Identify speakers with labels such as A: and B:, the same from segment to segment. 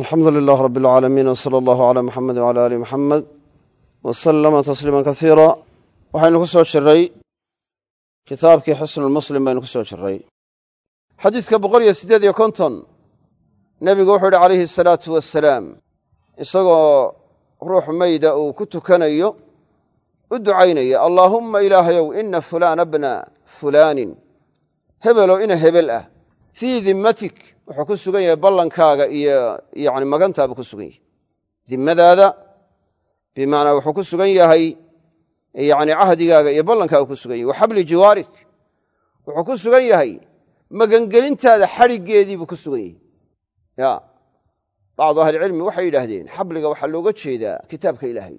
A: alxamdu lilah rab اlcaalamiin wsala allahu cala muxamedi wcala ali muxamed waslama tasliima kasiira waxaynu ku soo jiray kitaabkii xusnulmuslim baynu ku soo jiray. Xadiidka boqol iyo siddeed iyo konton nebigu wuxuu yidhi calayhi asalaatu wasalaam isagoo ruux mayda uu ku tukanayo u ducaynaya allaahumma ilaahayow ina fulaana bna fulaanin hebelow ina hebel ah fii dimmatik wuxuu ku sugan yahay ballankaaga iyo yani magantaabuu ku sugan yahay. Dimmadaada bimacnaa wuxuu ku sugan yahay yani cahdigaaga iyo ballankaaga ku sugan yahay. Wa xabli jiwaarik wuxuu ku sugan yahay magangelintaada xadhiggeediibuu ku sugan yahay. Ya bacdu ahlicilmi waxay yidhaahdeen xabliga waxaa looga jeedaa kitaabka ilaahay.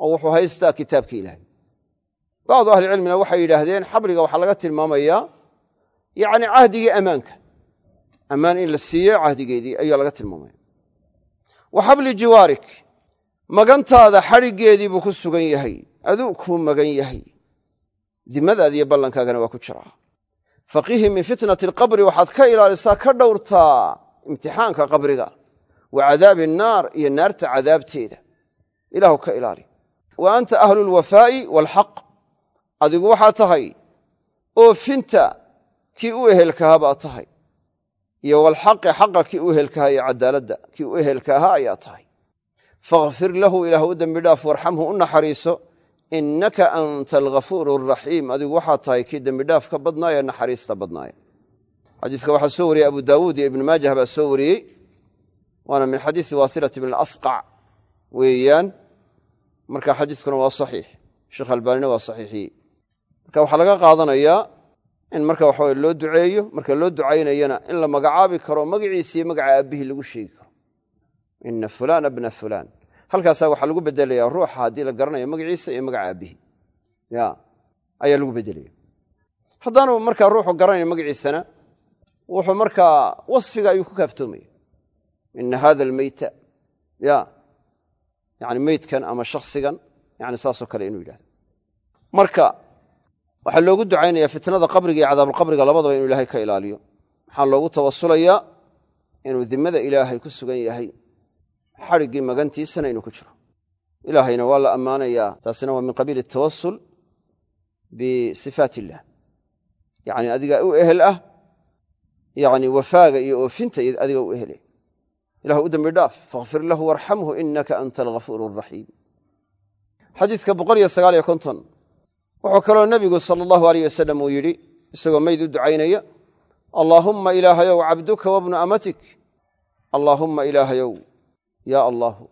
A: Oo wuxuu haystaa kitaabka ilaahay. Bacdu ahlicilmina waxay yidhaahdeen xabliga waxaa laga tilmaamayaa yani cahdigii ammaanka ammaan in la siiyo cahdigeedii ayaa laga tilmaamaya wa xabli jiwaarik magantaada xadhiggeedii buu ku sugan yahay aduu kuu magan yahay. Dimadaada iyo ballankaagana waa ku jiraa faqihi min fitnati alqabri waxaad ka ilaalisaa ka dhowrtaa imtixaanka qabriga. Wa cadaabi annaar iyo naarta cadaabteeda. Ilaahu ka ilaali. Wa anta ahlu lwafaa'i waalxaq adigu waxaa tahay oofinta kii u ehelkahaa baa tahay iyo walxaqi xaqa kii u ehelkahaa iyo cadaaladda kii u ehelka ahaa ayaa tahay. Fakfir lahu ilaah u dembi dhaaf warxamhu u naxariiso innaka anta alghafuuru araxiim adigu waxaa tahay kii dembidhaaf ka badnaaya naxariista badnaaya xadiiska waxaa soo wariyey abu daawuud iyo ibnu maajah baa soo wariyey waana min xadiisi wasilati bn asqac weeyaan. Marka xadiiskuna waa saxiix sheekh albaanina waa saxiixiyey marka waxaa laga qaadanayaa in marka waxawe loo duceeyo marka loo ducaynayana in la magacaabi karo magaciisa iyo magaca aabbihii lagu sheegi karo. Ina fulana bna fulaan. Halkaasaa waxaa lagu bedelaya ruuxa haddii la garanayo magaciisa iyo magaca aabbihii. Ya ayaa lagu bedelaya haddaanu markaa ruuxu garanayo magaciisana wuxuu markaa wasfiga ayuu ku kaaftoomaya. Ina hada almeyta ya yani meydkan ama shaksigan yani saasoo kale inuu yidhahdo. Marka waxaa loogu ducaynaya fitnada qabriga iyo cadaabulqabriga labadaba inuu ilaahay ka ilaaliyo. Waxaa loogu tawasulayaa inuu dimada ilaahay ku sugan yahay. Xadhiggii magantiisana inuu ku jiro. Ilaahayna waa la ammaanayaa. Taasina waa min qabiili tawasul bisifaat illah yani adigaa u ehel ah yani wafaaga iyo oofinta adiga u ehele. Ilah u dembi dhaaf. Fakfir lahu warxamhu inaka anta alghafuur araxiim xadiidka boqol iyo sagaal iyo konton wuxuu kaloo nebigu sala allahu aleyh wasalam uu yidhi isagoo meyd u ducaynaya allaahumma ilaahayow cabduka wabnu amatik. Allaahumma ilaahayow yaa allaahu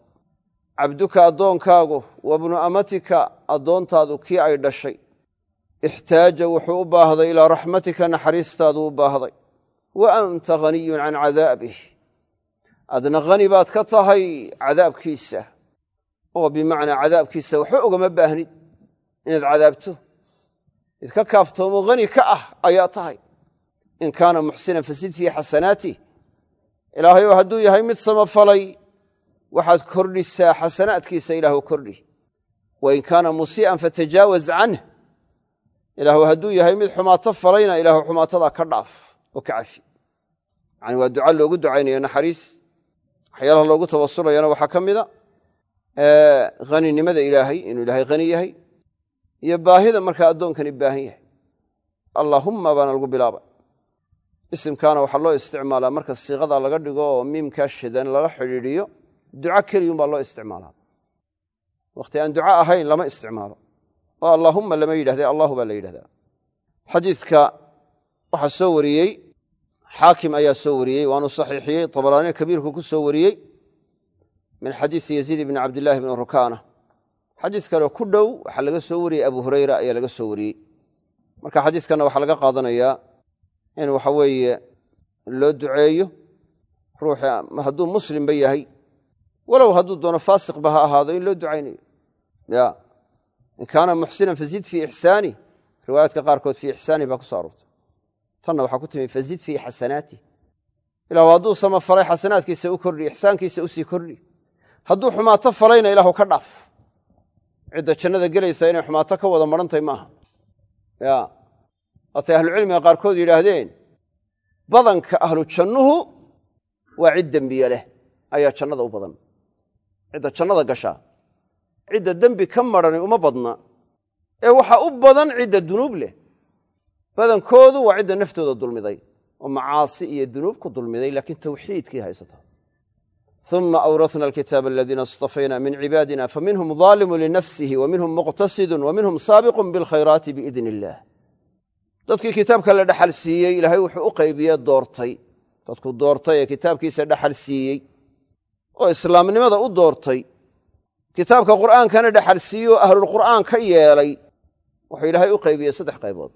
A: cabduka addoonkaagu wabnu amatika addoontaadu kii ay dhashay. Ixtaaja wuxuu u baahday ilaa raxmatika naxariistaadu u baahday. Wa anta haniyun can cadaabih. Adna hani baad ka tahay cadaabkiisa. Oo bimacnaa cadaabkiisa waxba ogama baahnid inaad cadaabto id ka kaaftoomo hani ka ah ayaa tahay. In kaana muxsinan fasid fii xasanaatih ilaahayow hadduu yahay mid samafalay waxaad kordhisaa xasanaadkiisa ilaahu kordhi. Wa in kaana musii'an fatajaawaz canh ilaahu hadduu yahay mid xumaato falayna ilaahu xumaatadaa ka dhaaf oo ka cafi. Yani waa duca loogu ducaynayo naxariis waxyaalaha loogu tawasulayana waxaa ka mida haninimada ilaahay inuu ilaahay hani yahay iyo baahida markaa addoonkani baahan yahay. Allaahumma baana lagu bilaabay. Isimkaana waxaa loo isticmaalaa marka siiqada laga dhigo oo miimkaa shidan lala xidhiidhiyo duco keliyumbaa loo isticmaalaa. Wakhti aan duco ahayn lama isticmaalo. Oo allaahumma lama yidhahde allahu baa la yidhahdaa xadiidka waxaa soo wariyey xaakim ayaa soo wariyey waanu saxiixiyey tabaraani kabiirku ku soo wariyey min xadiisi yaziid bni cabdillaahi bni rukaana xadiis kaleo ku dhow waxaa laga soo wariyey abu hureyra ayaa laga soo wariyey. Marka xadiiskanna waxaa laga qaadanayaa in waxa weeye loo duceeyo ruuxi hadduu muslimba yahay walow hadduu doono faasiqba ha ahaado in loo ducaynayo ya in kaana muxsinan fazid fii ixsaani riwaayaadka qaarkood fii ixsaani baa ku so aroortay. Tanna waxaa ku timi fazid fii xasanaatih ilahu hadduu samafalay xasanaadkiisa u kordhi ixsaankiisa u sii kordhi. Hadduu xumaato falayna ilaahu ka dhaaf cidda jannada gelaysa inay xumaato ka wada marantahy maaha. Ya. Waatay ahlucilmiga qaarkood yidhaahdeen badanka ahlu jannuhu waa cid dembiye leh ayaa jannada u badan. Cidda jannada gashaa cidda dembi ka marani uma badna. Ee waxaa u badan cidda dunuub leh. Badankoodu waa cidda naftooda dulmiday oo macaasi iyo dunuub ku dulmiday laakiin tawxiidkii haysata uma awrasna alkitaaba aladiina istafayna min cibaadina faminhum daalimu linafsihi wa minhum muqtasidun wa minhum saabiqun bilkhayraati biidn illah dadkii kitaabka la dhexal siiyey ilaahay wuxuu u qaybiye doortay. Dadku doortay ee kitaabkiisa dhexal siiyey. Oo islaamnimada u doortay. Kitaabka qur'aankana dhexal siiyey oo ahlulqur'aan ka yeelay. Wuxuu ilaahay u qaybiyey saddex qaybood.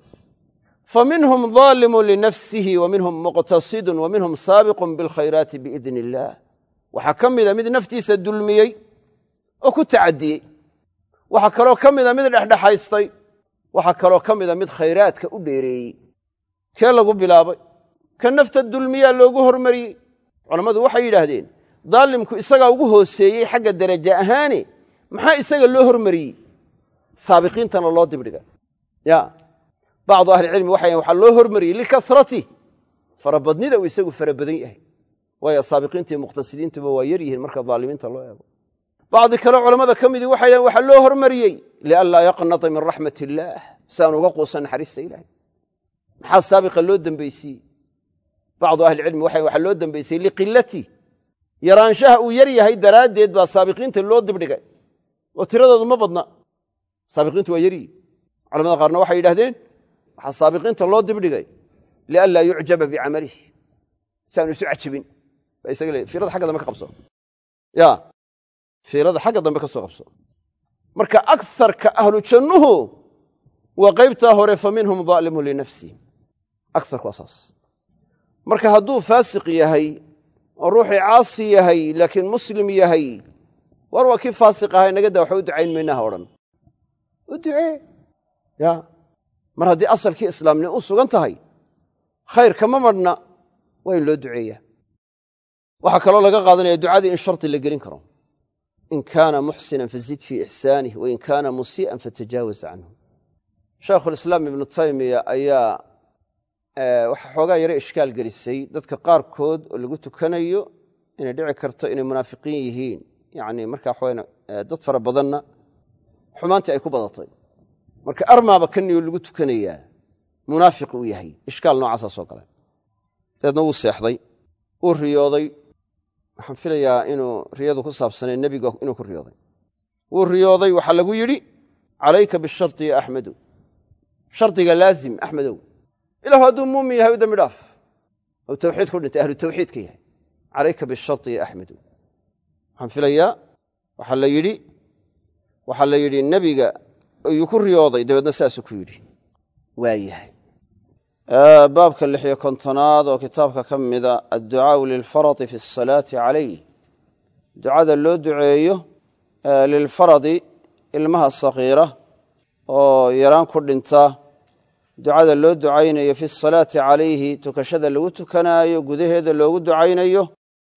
A: fa minhum daalimun linafsihi wa minhum muqtasidun wa minhum saabiqun bilkhayraati illaah waxaa ka mida mid naftiisa dulmiyey oo ku tacadiyey. Waxaa kaloo ka mida mid dhexdhexaystay. Waxaa kaloo ka mida mid khayraadka u dheereeyey. Kee lagu bilaabay? Ka nafta dulmiyaa loogu hormariyey. Culammadu waxay yidhaahdeen daalimku isagaa ugu hooseeyey xagga deraja ahaane maxaa isaga loo hormariyey? Saabiqiintana loo dibdhiga. Ya bacdu ahlicilmi waxay waxaa loo hormariyey likasratih farabadnida uu isagu fara badan yahay waayo saabiqiintii muqhtasidiintuba waa yar yihiin marka daalimiinta loo eego. Bacdi kale culammada ka midii waxay dhahen waxaa loo hormariyey lianlaa yaqnata min raxmat illaah si uga quusan naxariista ilahay maxaa saabiqa loo dembeysiiyey bacdu ahlicilmi waxaa loo dembeysiyey liqilati yaraanshaha uu yar yahay daraaddeed baa saabiqiinta loo dibdhigay. Oo tiradoodu ma badna. Saabiqiintu waa yaryihi culamada qaarna waxay yidhahdeen waxaa saabiqiinta loo dibdhigay lianlaa yucjaba bicamalih si aanu isu cajabin fiirada xagga dambe ka qabso. Ya. Fiirada xagga dambe ka soo qabso. Marka agsarka ahlu jannuhu waa qaybtaa hore fa minhum daalimun linafsih agsarku waa saas. Marka hadduu faasiq yahay oo ruuxii caasi yahay laakiin muslim yahay war waa kii faasiq ahay nagada waxa u ducayn maynaha odhan u ducee? Ya. Mar haddii asalkii islaamnimo u sugan tahay khayr kama madhna waa in loo duceeyaa waxaa kaloo laga qaadanaya ducadii in shardi la gelin karo. In kaana muxsinan fazid fii ixsaanih wain kaana musii'an fatajaawaz canhu. Shaekhulislaam ibnu taymiya ayaa waxaa xoogaa yaro ishkaal gelisay dadka qaarkood oo lagu tukanayo inay dhici karto inay munaafiqiin yihiin. Yani markaa waxawan dad fara badanna xumaantii ay ku badatay. Marka armaaba kaniyo lagu tukanayaa munaafiq uu yahay ishkaal noocaasaa soo galay dabeedna wuu seexday wuu riyooday waxaan filayaa inuu riyadu ku saabsanay nebiga inuu ku riyooday. Wuu riyooday waxaa lagu yidhi calayka bisharti ya axmedu. Shardiga laazim axmedow. Ilahu hadduu muumin yahay u dambi dhaaf. Ou tawxiid ku dhintay ahlu tawxiidka yahay. Calayka bishari ya axmedu. Waxaan filayaa waxaa la yidhi waxaa la yidhi nebiga ayuu ku riyooday dabeedna saasuu ku yidhi. Waa yahay baabka lixiyo kontonaad oo kitaabka ka mida adducaau lilfaradi fi asalaati calayh ducada loo duceeyo lilfaradi ilmaha sakiira oo yaraan ku dhinta. Ducada loo ducaynayo fi asalaati calayhi tukashada lagu tukanaayo gudaheeda loogu ducaynayo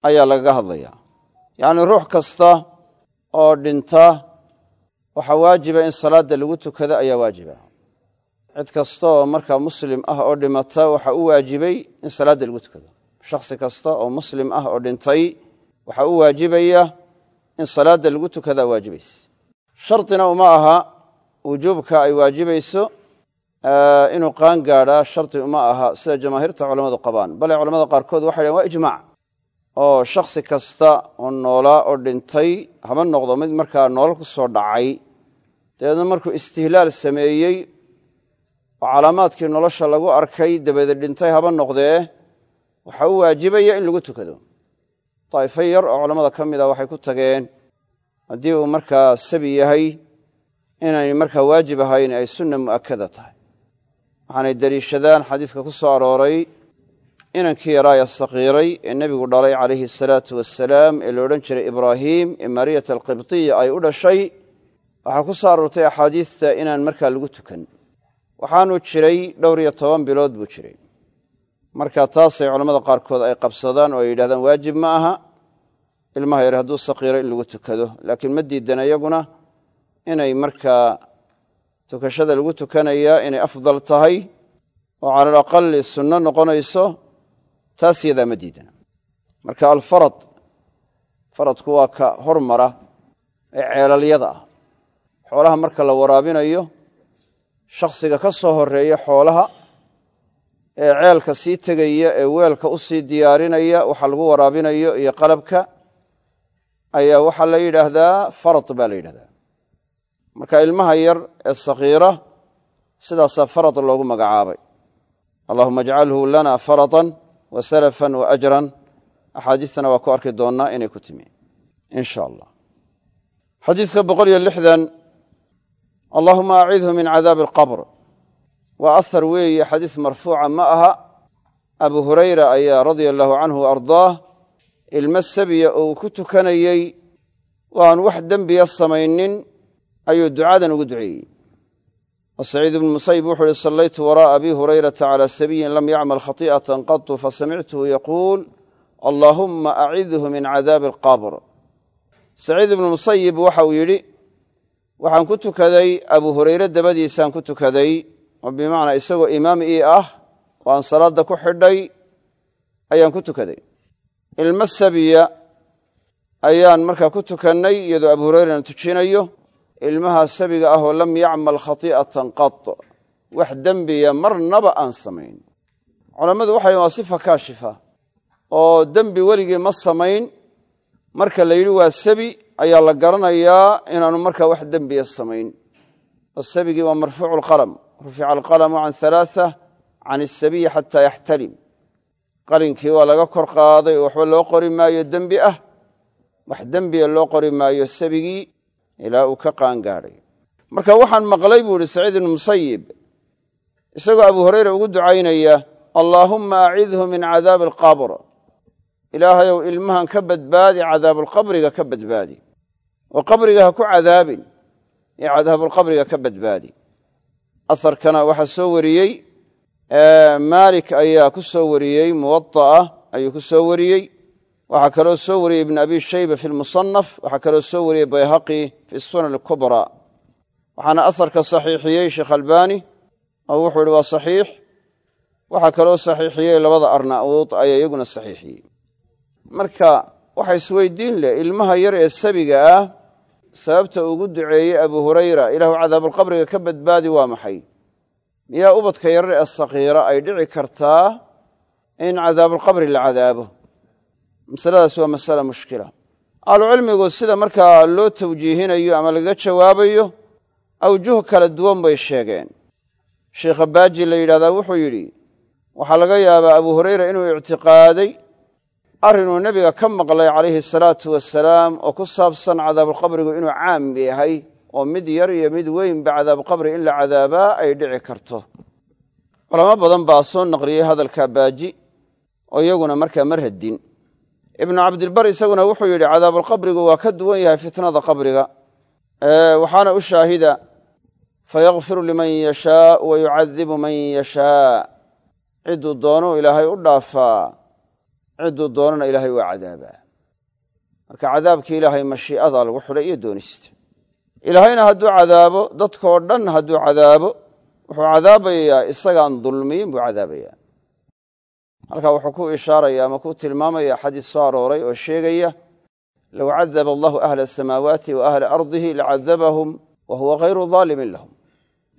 A: ayaa lagaga hadlaya yacnii ruux kasta oo dhinta waxaa waajiba in salaadda lagu tukado ayaa waajiba cid kasta oo markaa muslim ah oo dhimata waxaa u waajibay in salaadda lagu tukado. Shakhsi kasta oo muslim ah oo dhintay waxaa u waajibaya in salaadda lagu tukadaa waajibaysa shardina uma aha wujuubka ay waajibayso inuu qaan gaadhaa shardi uma aha sida jamaahiirta culammadu qabaan. Bale culamada qaarkood waxay dhahen waa ijmaac oo shakhsi kasta oo noolaa oo dhintay haba noqdo mid markaa noolal ku soo dhacay dabeedna markuu istihlaal sameeyey oo calaamaadkii nolosha lagu arkay dabeede dhintay haba noqdee waxaa u waajibaya in lagu tukado. Daa'ifo yar oo culammada ka mid a waxay ku tageen haddii uu markaa sabi yahay inayn markaa waajib ahayn ay sunna mu'akada tahay. Waxaanay deliishadaan xadiiska ku soo arooray inankii yaraaya sakiiray ee nebigu dhalay calayhi asalaatu wasalaam ee la odhan jiray ibraahiim ee maariyata alqibtiya ay u dhashay waxaa ku soo aroortay axaadiista inaan markaa lagu tukan waxaanu jiray dhowr iyo toban bilood buu jiray. Marka taasay culammada qaarkood ay qabsadaan oo ay yidhahdaan waajib ma aha. Ilmaha yar hadduu sakiiro in lagu tukado. Laakiin ma diidan iyaguna inay markaa tukashada lagu tukanayaa inay afdal tahay oo cala alaqali sunno noqonayso taas yadaa ma diidana marka alfarad faradku waa ka hormara ee ceelalyada ah. Xoolaha marka la waraabinayo shakhsiga ka soo horreeya xoolaha ee ceelka sii tegaya ee weelka u sii diyaarinaya waxa lagu waraabinayo iyo qalabka ayaa waxaa la yidhaahdaa farad baa la yidhahdaa. Marka ilmaha yar ee sakiira sidaasaa farad loogu magacaabay. Allahuma ajcalhu lana faradan wa salafan wa ajran. Axaadiistana waa ku arki doonnaa inay ku timi. In sha allah xadiidka boqol iyo lixdan allahuma acidhu min cadaabi alqabr. Waa ahar weeye xadiis marfuuca ma aha. Abu hurayra ayaa radia allahu canhu wa ardaah ilmo sabiya oo uu ku tukanayey oo aan wax dembiya samaynin ayuu ducadan ugu duceeyey. Wasaciid ibnu musayib wuxuu uhi sallaytu waraa'a abi hurayrata calaa sabiyin lam yacmal khati'atan qatu fasamictuhu yaquul allaahumma acidhu min cadaabi alqabr saciid ibnu musayib waxauu yidhi waxaan ku tukaday abu hurayre dabadiisaan ku tukaday oo bimacnaa isagoo imaam ii ah oo aan salaadda ku xidhay ayaan ku tukaday. Ilmo sabiya ayaan markaa ku tukannay iyadoo abu hurayrana tujinayo ilmaha sabiga ah oo lam yacmal khati'atan qad wax dembiya marnaba aan samayn. Culammadu waxay waa sifa kaashifa oo dembi weligii ma samayn marka la yidhi waa sabi ayaa la garanayaa inaanu markaa wax dembiya samayn. Sabigii waa marfuucu lqalam rufica alqalamu can halaaa can asabiyi xataa yaxtalim. Qalinkii waa laga kor qaaday oo waxba loo qori maayo dembi ah. Wax dembiya loo qori maayo sabigii ilaa uu ka qaangaadhay marka waxaan maqlay buu ihi saciid ibnu musayib isagoo abu hureyre ugu ducaynaya allaahumma acidhu min cadaabi alqabr. Ilaahayow ilmahan ka badbaadi cadaabulqabriga ka badbaadi oo qabriga ha ku cadaabin. Ee cadaabulqabriga ka badbaadi. Aharkana waxaa soo wariyey maalik ayaa ku soo wariyey muwaطa'ah ayuu ku soo wariyey. Waxaa kaloo soo wariyey ibn abi shayba fi lmusanaf waxaa kaloo soo wariyey bayhaqi fi sunan alkubra. Waxaana aharka saxiixiyey sheekh albani oo wuxuu ihi waa saxiix. Waxaa kaloo saxiixiyey labada arnauud ayaa iyaguna saxiixiyey waxa isweydiin leh ilmaha yar ee sabiga ah sababta ugu duceeyey abu hurayra ilaahu cadaabulqabriga ka badbaadi waa maxay? Miyaa ubadka yarar ee sakiira ay dhici kartaa in cadaabulqabri la cadaabo? Masaladaas waa masala mushkila. Ahlucilmigu sida markaa loo tawjiihinayo ama lagaga jawaabayo awjuh kala duwan bay sheegeen. Sheikha baaji la yidhahdaa wuxuu yidhi waxaa laga yaabaa abu hurayra inuu ictiqaaday arrinuu nebiga ka maqlay calayhi salaatu wasalaam oo ku saabsan cadaabulqabrigu inuu caam yahay oo mid yar iyo mid weynba cadaabulqabri in la cadaabaa ay dhici karto. Culamo badan baa soo naqliyey hadalka baaji oo iyaguna markaa ma radin ibnu cabdilbar isaguna wuxuu yidhi cadaabulqabrigu waa ka duwan yahay fitnada qabriga waxaana u shaahida fayakfiru liman yashaa wa yucadibu man yashaa. Cidduu doonuu ilaahay u dhaafaa cidduu doonana ilaahay waa cadaabaa. Marka cadaabkii ilaahay mashii'ada lagu xidhay iyo doonista ilaahayna hadduu cadaabo dadkoo dhan hadduu cadaabo wuxuu cadaabayaa isagaan dulmiyin buu cadaabayaa. Halkaa wuxuu ku ishaaraya ama ku tilmaamaya xadiis soo arooray oo sheegaya low cadaba allahu ahla asamaawaati wa ahla ardihi lacadabahum wa huwa hayru daalimin lahum.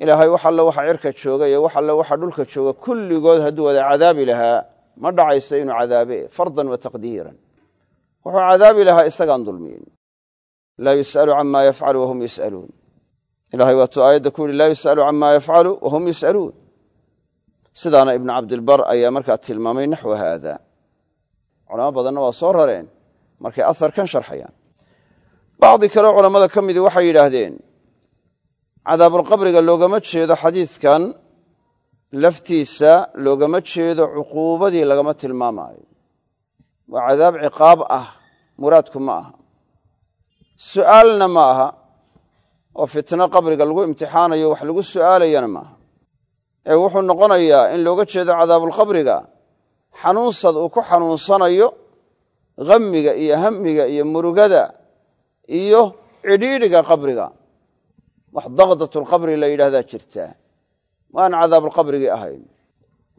A: Ilaahay wax alle waxa cirka jooga iyo wax alle waxa dhulka jooga kulligood hadduu wada cadaabi lahaa ma dhacayso inuu cadaabe fardan wa taqdiiran. Wuxuu cadaabi lahaa isagaan dulmiyin. Laa yus'alu cama yafcalu wahum yus'aluun. Ilahay waatuu aayadda ku yihi laa yus'alu cama yafcalu wahum yus'aluun. Sidaana ibnu cabdilbar ayaa markaa tilmaamay naxwa haada culamo badanna waa soo rareen markay asarkan sharxayaan. Bacdi kaleo culammada ka midii waxay yidhaahdeen cadaabulqabriga loogama jeedo xadiidkan laftiisa loogama jeedo cuquubadii lagama tilmaamaayo. Waa cadaab ciqaab ah muraadku ma aha. Su'aalna ma aha oo fitno qabriga lagu imtixaanayo wax lagu su'aalayana maaha ee wuxuu noqonayaa in looga jeedo cadaabulqabriga xanuunsad uu ku xanuunsanayo hamiga iyo hamiga iyo murugada iyo cidhiidhiga qabriga. Wax daqdatulqabri la yidhahdaa jirtaa waan cadaabulqabrigii ahayn.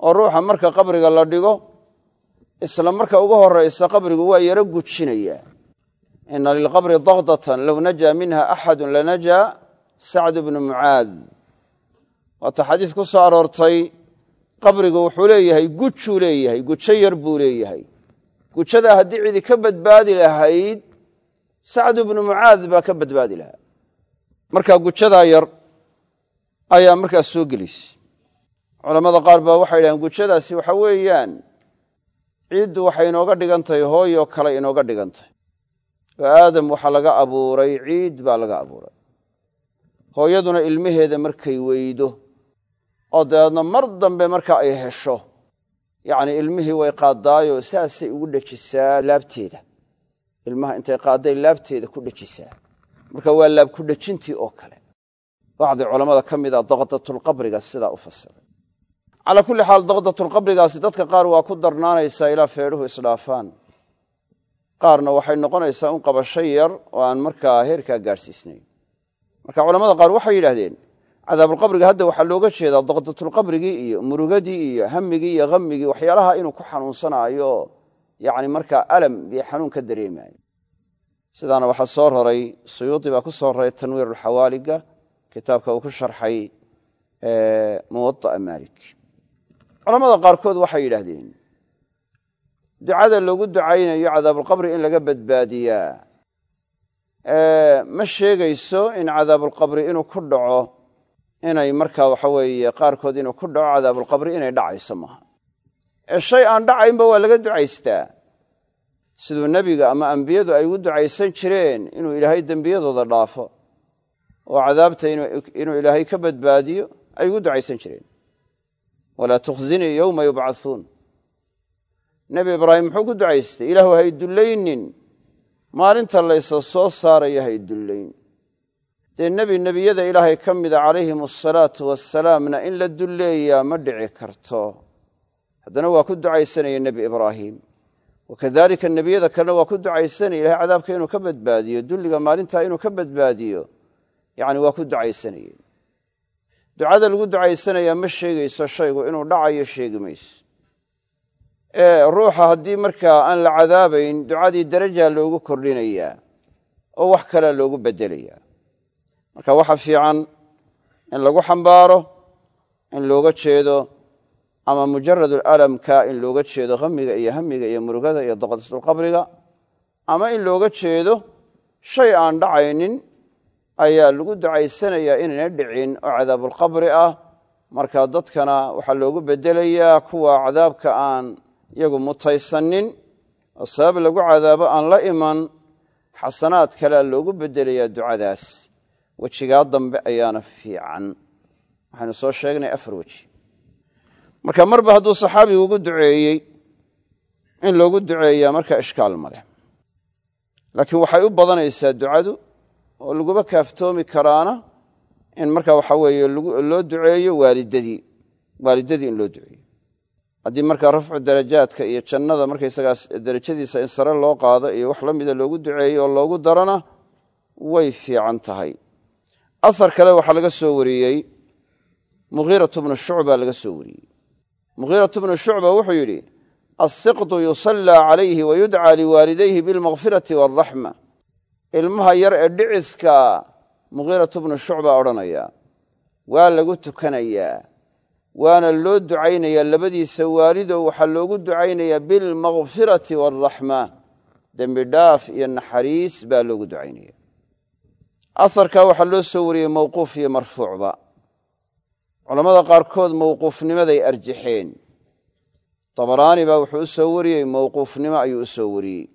A: Oo ruuxa marka qabriga la dhigo isla marka ugu horraysa qabrigu waa yaro gujinayaa ina lilqabri daqdatan low najaa minha axadu lanajaa sacdu bnu mucaad. Waata xadiis ku soo aroortay qabrigu wuxuu leeyahay gujuu leeyahay gujo yar buu leeyahay. Gujadaa haddii cidi ka badbaadi lahayd sacdu bnu mucaad baa ka badbaadi lahaa. Markaa gujadaa yar ayaa markaas soo gelisay. Culammada qaar baa waxay dhahdeen gujadaasi waxa weeyaan ciiddu waxay inooga dhigan tahay hooyoo kale inooga dhigan tahay. Oo aadam waxaa laga abuuray ciid baa laga abuuray. Hooyaduna ilmaheeda markay weydo oo dabeedna mar dambe marka ay hesho yacni ilmihii way qaaddaayoo saasay ugu dhejisaa laabteeda. Ilmaha intay qaadday laabteeda ku dhejisaa. Marka waa laab ku dhejintii oo kale bacdi culammada ka mid a daqdatulqabriga sidaa u fasiray calaa kulli xaal daqdatulqabrigaasi dadka qaar waa ku darnaanaysaa ilaa feedhuhu isdhaafaan. Qaarna waxay noqonaysaa un qabasho yar oo aan markaa heerkaa gaadhsiisnayn. Marka culamada qaar waxay yidhaahdeen cadaabulqabriga hadda waxaa looga jeedaa daqdatulqabrigii iyo murugadii iyo hamigii iyo hamigii waxyaalaha inuu ku xanuunsanaayo yani markaa alam iyo xanuun ka dareemaayo. Sidaana waxaa soo roray suyuudi baa ku soo roray tanwiirulxawaaliga kitaabka uu ku sharxay muwaaa maalik. Culamada qaarkood waxay yidhaahdeen ducada loogu ducaynayo cadaabulqabri in laga badbaadiyaa. Ma sheegayso in cadaabulqabri inuu ku dhaco inay markaa waxa weeye qaarkood inuu ku dhaco cadaabulqabri inay dhacayso maaha. Ee shay aan dhacaynba waa laga ducaystaa. Siduu nebiga ama ambiyadu ay ugu ducaysan jireen inuu ilaahay dembiyadooda dhaafo oo cadaabta inuu ilaahay ka badbaadiyo ay ugu ducaysan jireen. Walaa tukhzinii yowma yubcathuun nebi ibraahim muxuu ku ducaystay ilaahu hay dullaynin maalinta laysa soo saarayo hay dullayn. Dee nebi nebiyada ilaahay ka mida calayhim asalaatu wassalaamna in la dulleeyaa ma dhici karto. Haddana waa ku ducaysanaya nebi ibraahim. Wakadalika nebiyada kalena waa ku ducaysanaya ilahay cadaabka inuu ka badbaadiyo dulliga maalintaa inuu ka badbaadiyo yani waa ku ducaysanayeen ducada lagu ducaysanayaa ma sheegayso shaygu inuu dhacayo sheegi mayso. Ee ruuxa haddii markaa aan la cadaabayn ducadii darajaa loogu kordhinayaa oo wax kalea loogu bedelayaa marka waxa fiican in lagu xambaaro in looga jeedo ama mujarad alamka in looga jeedo hamiga iyo hamiga iyo murugada iyo daqdatulqabriga ama in looga jeedo shay aan dhacaynin ayaa lagu ducaysanayaa inayna dhicin oo cadaabulqabri ah. Marka dadkana waxaa loogu bedelayaa kuwa cadaabka aan iyagu mutaysanin oo sabab lagu cadaabo aan la iman xasanaad kalea loogu bedelayaa ducadaas. Wejigaa dambe ayaana fiican. Waxaynu soo sheegnay afar weji. Marka marba hadduu saxaabigu ugu duceeyey in loogu duceeyaa markaa ishkaal maleh laakiin waxay u badanaysaa ducadu oo laguba kaaftoomi karaana in markaa waxa weeye loo duceeyo waalidadii waalidadii in loo duceeyo. Haddii markaa rafcu darajaadka iyo jannada markaysagaa derajadiisa in sare loo qaado iyo wax la mida loogu duceeyo oo loogu darana way fiican tahay. Asar kale waxaa laga soo wariyey mughiiratu bnu shucba laga soo wariyey. Mughiiratu bnu shucba wuxuu yidhi asiqdu yusallaa calayhi wayudcaa liwaalidayhi bilmakfirati waaraxma ilmaha yar ee dhiciska mughiiratu bnu shucba odhanaya waa lagu tukanayaa waana loo ducaynayaa labadiisa waalido waxaa loogu ducaynayaa bilmakfirati waaraxma dembi dhaaf iyo naxariis baa loogu ducaynaya. Asarkaa waxaa loo soo wariyey mawquuf iyo marfuucba. Culammada qaarkood mawquufnimaday arjaxeen dabaraani baa wuxuu u soo wariyey mawquufnimo ayuu u soo wariyey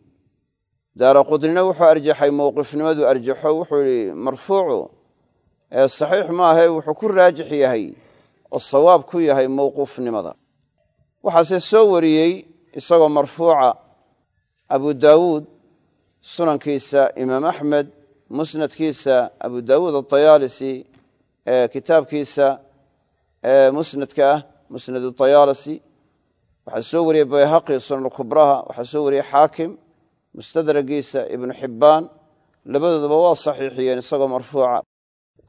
A: daara qudnina wuxuu arjaxay mowqifnimaduu arjaxo wuxuu yihi marfuucu ee saxiix maahae wuxuu ku raajix yahay oo sawaab ku yahay mowquufnimada waxaase soo wariyey isagoo marfuuca abu daawuud sunankiisa imaam axmed musnadkiisa abu daawuud atayaalisi kitaabkiisa musnadka ah musnad atayaalisi waxaa soo wariyey bayhaqi sunan kubraha waxaa soo wariyey xaakim mustadragiisa ibnu xibbaan labadoodaba waa saxiixiyeen isagoo marfuuca.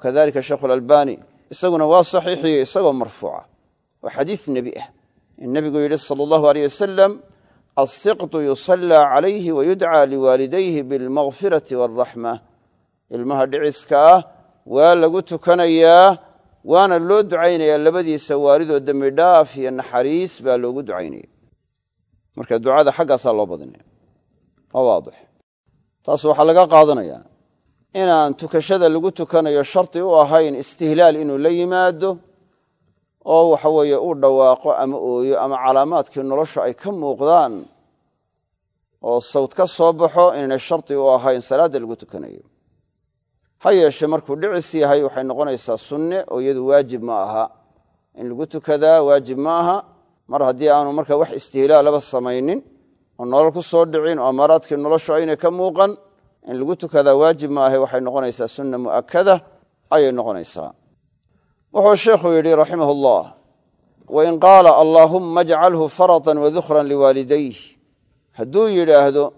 A: Kadalika sheikhu alalbani isaguna waa saxiixiyey isagoo marfuuca. Oo xadiis nebi ah. In nebigu yidhi sala allahu aleyh wasalam alsiqtu yusallaa calayhi wayudcaa liwaalidayhi bilmakfirati waaraxma ilmaha dhiciska ah waa lagu tukanayaa waana loo ducaynayaa labadiisa waalidoo dembi dhaaf iyo naxariis baa loogu ducaynaya marka ducada xaggaasaa loo badinaya waa waadix. Taas waxaa laga qaadanayaa inaan tukashada lagu tukanayo shardi u ahayn istihlaal inuu la yimaado oo waxa weeye uu dhawaaqo ama ooyo ama calaamaadkii nolosha ay ka muuqdaan oo sawd ka soo baxo inaynay shardi u ahayn salaadda lagu tukanayo. Ha yeeshee markuu dhicis yahay waxay noqonaysaa sunne oo iyadu waajib ma aha. In lagu tukadaa waajib ma aha. Mar haddii aanu marka wax istihlaalaba samaynin oo nolol ku soo dhicin oo amaaraadkii noloshu aynay ka muuqan in lagu tukadaa waajib ma ahe waxay noqonaysaa sunna mu'akada ayay noqonaysaa. Wuxuu sheikhu yidhi raximah ullah wain qaala allaahumma ajcalhu faratan wadukhran liwaalidayh hadduu yidhaahdo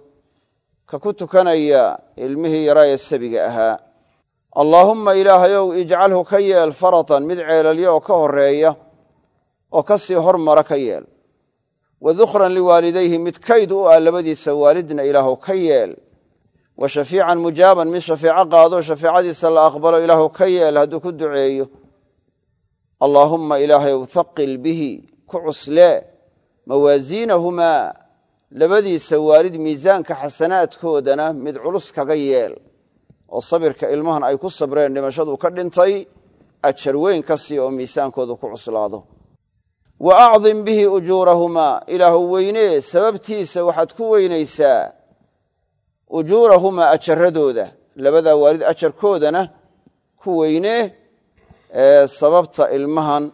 A: ka ku tukanaya ilmihii yaraa sabiga ahaa allaahumma ilaahayow ijcalhu ka yeel faratan mid ceelalya oo ka horreeya oo ka sii hormara ka yeel wadukhran liwaalidayhi mid kayd u ah labadiisa waalidna ilaahu ka yeel. Wa shafiican mujaaban mid shafeeco qaado shafeecadiisa la aqbalo ilaahu ka yeel hadduu ku duceeyo. Allaahumma ilaahayow thaqil bihi ku cuslee mawaasiinahumaa labadiisa waalid miisaanka xasanaadkoodana mid culus kaga yeel. Oo sabirka ilmahan ay ku sabreen dhimashadu ka dhintay ajar weyn ka sii oo miisaankooda ku cuslaado wa acdim bihi ujuurahumaa ilaahu weynee sababtiisa waxaad ku weynaysaa ujuurahumaa ajaradooda labadaa waalid ajarkoodana ku weynee sababta ilmahan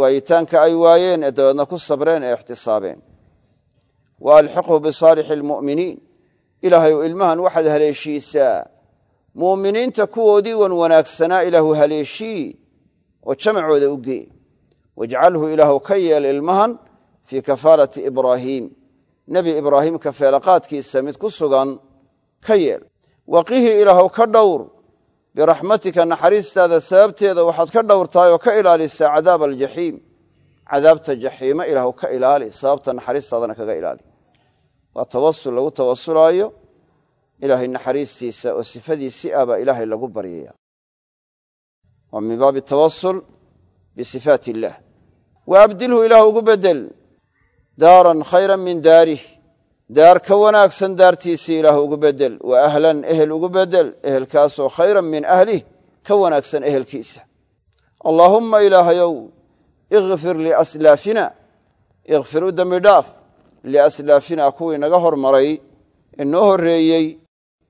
A: waayitaanka ay waayeen ee dabeedna ku sabreen ee ixtisaabeen wa alxiqhu bisaalixi almu'miniin ilaahayu ilmahan waxaad haleeshiisaa mu'miniinta kuwoodii wan wanaagsanaa ilaahu haleeshii oo jamacooda u gee wajcalhu ilaahu ka yeel ilmahan fii kafaalati ibraahiim nebi ibraahim kafeelaqaadkiisa mid ku sugan ka yeel. Waqihi ilaahu ka dhowr biraxmatika naxariistaada sababteeda waxaad ka dhowrtahay oo ka ilaalisaa cadaaba aljaxiim. Cadaabta jaxiima ilaahu ka ilaali sababta naxariistaadana kaga ilaali. Waa tawasul lagu tawasulaayo ilaahay naxariistiisa oo sifadiisi ah ilaahay lagu baryaya. Waa min baabi tawasul bisifaat illaah wa abdilhu ilaah ugu bedel daaran khayra min daarih. Daar ka wanaagsan daartiisii ilaah ugu bedel. Wa ahlan ehel ugu bedel. Ehelkaasoo khayran min ahlih ka wanaagsan ehelkiisa. Allaahumma ilaahayow ikfir liaslaafina ikfir u dembi dhaaf liaslaafina kuwii naga hormaray ee horreeyey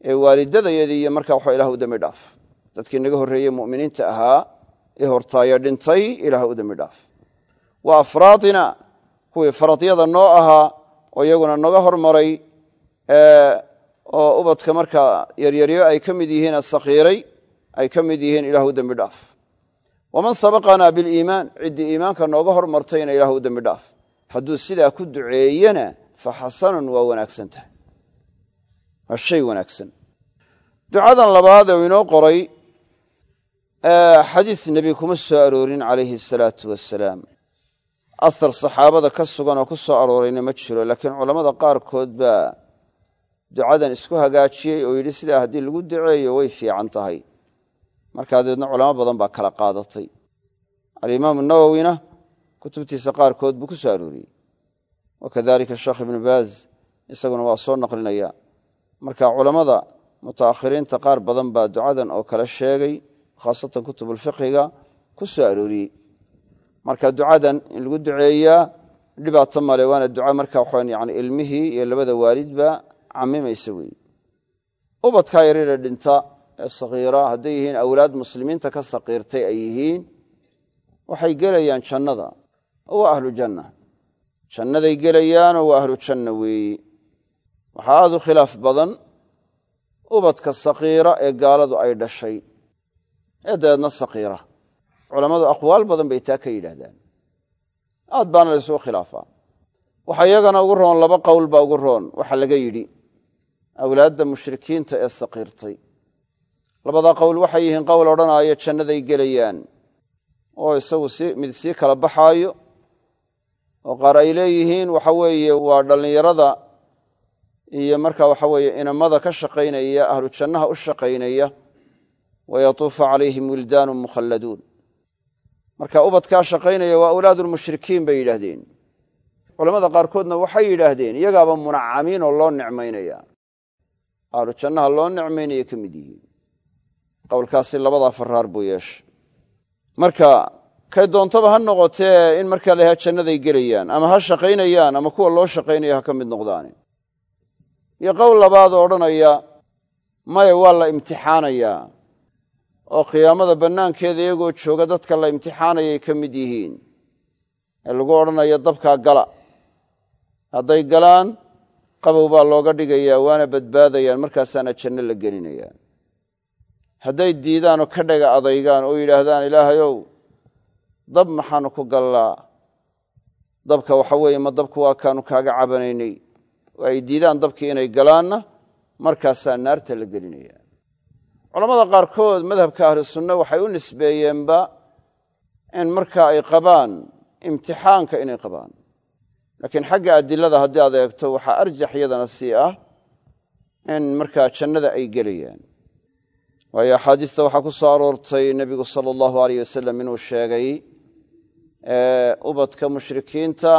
A: ee waalidadayadii iyo markaa waxa ilah u dembi dhaaf. Dadkii naga horreeyey mu'miniinta ahaa ee hortaaya dhintay ilaah u dembi dhaaf wa afraadina kuwii faradyada noo ahaa oo iyaguna naga hormaray oo ubadka markaa yaryaryo ay ka mid yihiin sakiiray ay ka mid yihiin ilah u dembi dhaaf. Waman sabaqanaa biliimaan ciddii iimaanka nooga hormartayna ilah u dembi dhaaf. Hadduu sidaa ku duceeyena fa xasanun waa wanaagsan tahay. Waa shay wanaagsan. Ducadan labaad ee inoo qoray xadiis nebi kuma soo aroorin calayhi asalaatu wasalaam asar saxaabada ka sugan oo ku soo aroorayna ma jiro laakiin culammada qaarkood baa ducadan isku hagaajiyey oo yidhi sidaa haddii lagu duceeyo way fiican tahay. Markaa dabeedna culamo badan baa kala qaadatay. Alimaamu nawowina kutubtiisa qaarkood buu ku soo arooriyey. Wakadalika sheekh ibnu baaz isaguna waa soo naqlinaya. Marka culammada mutaakhiriinta qaar badan baa ducadan oo kale sheegay khaasatan kutubulfiqhiga ku soo arooriyey marka ducadan in lagu duceeyaa dhibaato male waana duca marka waxaan yani ilmihii iyo labada waalidba camimaysa weeye ubadkaa yarira dhinta ee sakiira hadday yihiin awlaad muslimiinta ka sakiirtay ay yihiin waxay gelayaan jannada. Oo waa ahlu janna. Jannaday gelayaanoo waa ahlu janna weeye waxaa aad u khilaaf badan ubadka sakiira ee gaaladu ay dhashay. Ee dabeedna sakiira culammadu aqwaal badan bay taa ka yidhaahdaan. Aad baana la isugu khilaafaa. Waxa iyagana ugu roon laba qowl baa ugu roon waxa laga yidhi awlaadda mushrikiinta ee sakiirtay labadaa qowl waxay yihiin qowl odhanaayo jannaday gelayaan oo isagu mid sii kala baxaayo oo qaar ay leeyihiin waxa weeye waa dhallinyarada iyo marka waxa weeye inamada ka shaqaynaya ahlu jannaha u shaqaynaya wayatuufu calayhim wildaanu mukhalladuun marka ubadkaa shaqaynaya waa awlaadulmushrikiin bay yidhaahdeen. Culamada qaarkoodna waxay yidhaahdeen iyagaaba munacamiin oo loo nicmaynaya. Ahlu jannaha loo nicmaynaya ka mid yihiin. Qowlkaasi labadaa faraar buu yeeshay. Marka kay doontaba ha noqotee in markaa la yahaa jannaday gelayaan ama ha shaqaynayaan ama kuwa loo shaqaynaya ha ka mid noqdaane iyo qowl labaad oo odhanaya maya waa la imtixaanayaa oo qiyaamada bannaankeeda iyagoo jooga dadka la imtixaanayay ka mid yihiin. Ee lagu odhanayo dabkaa gala. Hadday galaan qabow baa looga dhigayaa waana badbaadayaan markaasaana janno la gelinayaa hadday diidaanoo ka dhaga adaygaan oo yidhaahdaan ilaahayow dab maxaanu ku gallaa? Dabka waxa weeye ma dabku waa kaanu kaaga cabanaynay? Oo ay diidaan dabkii inay galaanna markaasaa naarta la gelinaya culammada qaarkood madhabka ahlu sunne waxay u nisbeeyeenba in marka ay qabaan imtixaanka inay qabaan. Laakiin xagga adilada haddii aad eegto waxaa arjax yadana sii ah in markaa jannada ay gelayaan. Waayo axaadiista waxaa ku soo aroortay nebigu sala allahu aleyh wasalam inuu sheegay ubadka mushrikiinta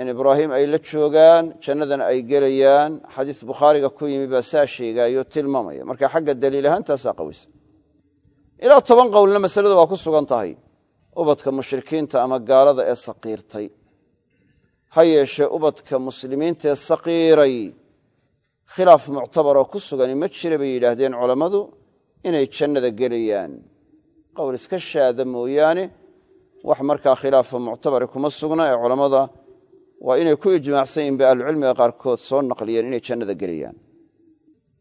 A: in ibraahim ay la joogaan jannadana ay gelayaan. Xadiis bukhaariga ku yimi baa saa sheegaayo tilmaamaya. Marka xagga daliil ahaantaasaa qawisa ilaa toban qowlna masalada waa ku sugan tahay. Ubadka mushrikiinta ama gaalada ee saqiirtay. Ha yeeshee ubadka muslimiinta ee saqiiray. Khilaaf muctabaroo ku sugani ma jira bay yidhaahdeen culammadu inay jannada gelayaan. Qowl iska shaada mooyaane wax markaa khilaafa muctabari kuma sugna ee culammada waa inay ku ijmaacsan yihiin bay ahlucilmiga qaarkood soo naqliyeen inay jannada gelayaan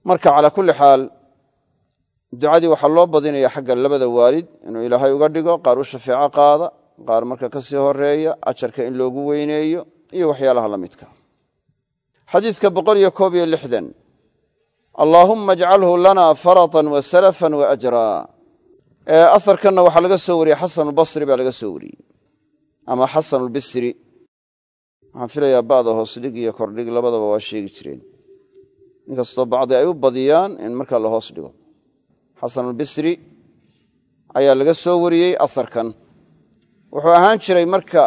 A: marka calaa kulli xaal ducadii waxaa loo badinaya xagga labada waalid inuu ilaahay uga dhigo qaar u shafeeco qaada qaar marka ka sii horreeya ajarka in loogu weyneeyo iyo waxyaalaha la midka. Xadiidka boqol iyo koob iyo lixdan. Allaahumma ajcalhu lana faratan wa salafan wa ajraa asarkanna waxaa laga soo wariyey xasanulbasri baa laga soo wariyey ama xasanulbisri waxaan filayaa ba'da hoosdhig iyo kordhig labadaba waa sheegi jireen. Inkastoo bacdi ay u badiyaan in markaa la hoos dhigo. Xasanulbisri ayaa laga soo wariyey asarkan. Wuxuu ahaan jiray marka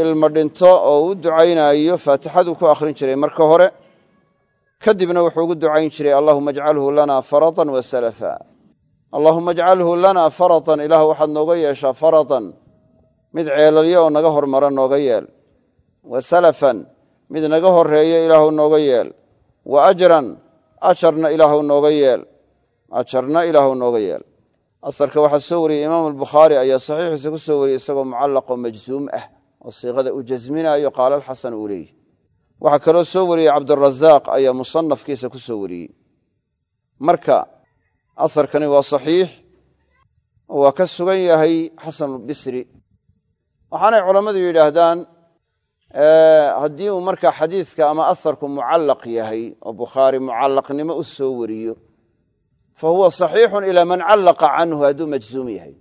A: ilma dhinto oo u ducaynaayo faatixaduu ku akhrin jiray marka hore. Kadibna wuxuu ugu ducayn jiray allahuma ajcalhu lana faratan wa salafa. Allaahuma ajcalhu lana faratan. Ilaah waxaad nooga yeeshaa faratan. Mid ceelalyo oo naga hormara nooga yeel wa salafan mid naga horeeyo ilaahu nooga yeel. Wa ajran ajarna ilaahu nooga yeel. Ajarna ilaahu nooga yeel. Asarka waxaa soo wariyey imaamu albukhaari ayaa saxiixiisa ku soo wariyey isagoo mucallaqoo majzuum ah oo siiqada uu jasminaayo qaala alxasan uu leeyahy waxaa kaloo soo wariyey cabdurazaaq ayaa musanafkiisa ku soo wariyey. Marka asarkani waa saxiix oo waa ka sugan yahay xasanulbisri waxaanay culammadu yidhaahdaan haddii uu marka xadiiska ama asarku mucallaq yahay oo bukhaari mucallaqnimo u soo wariyo fa huwa saxiixun ilaa man callaqa canhu hadduu majzuum yahay.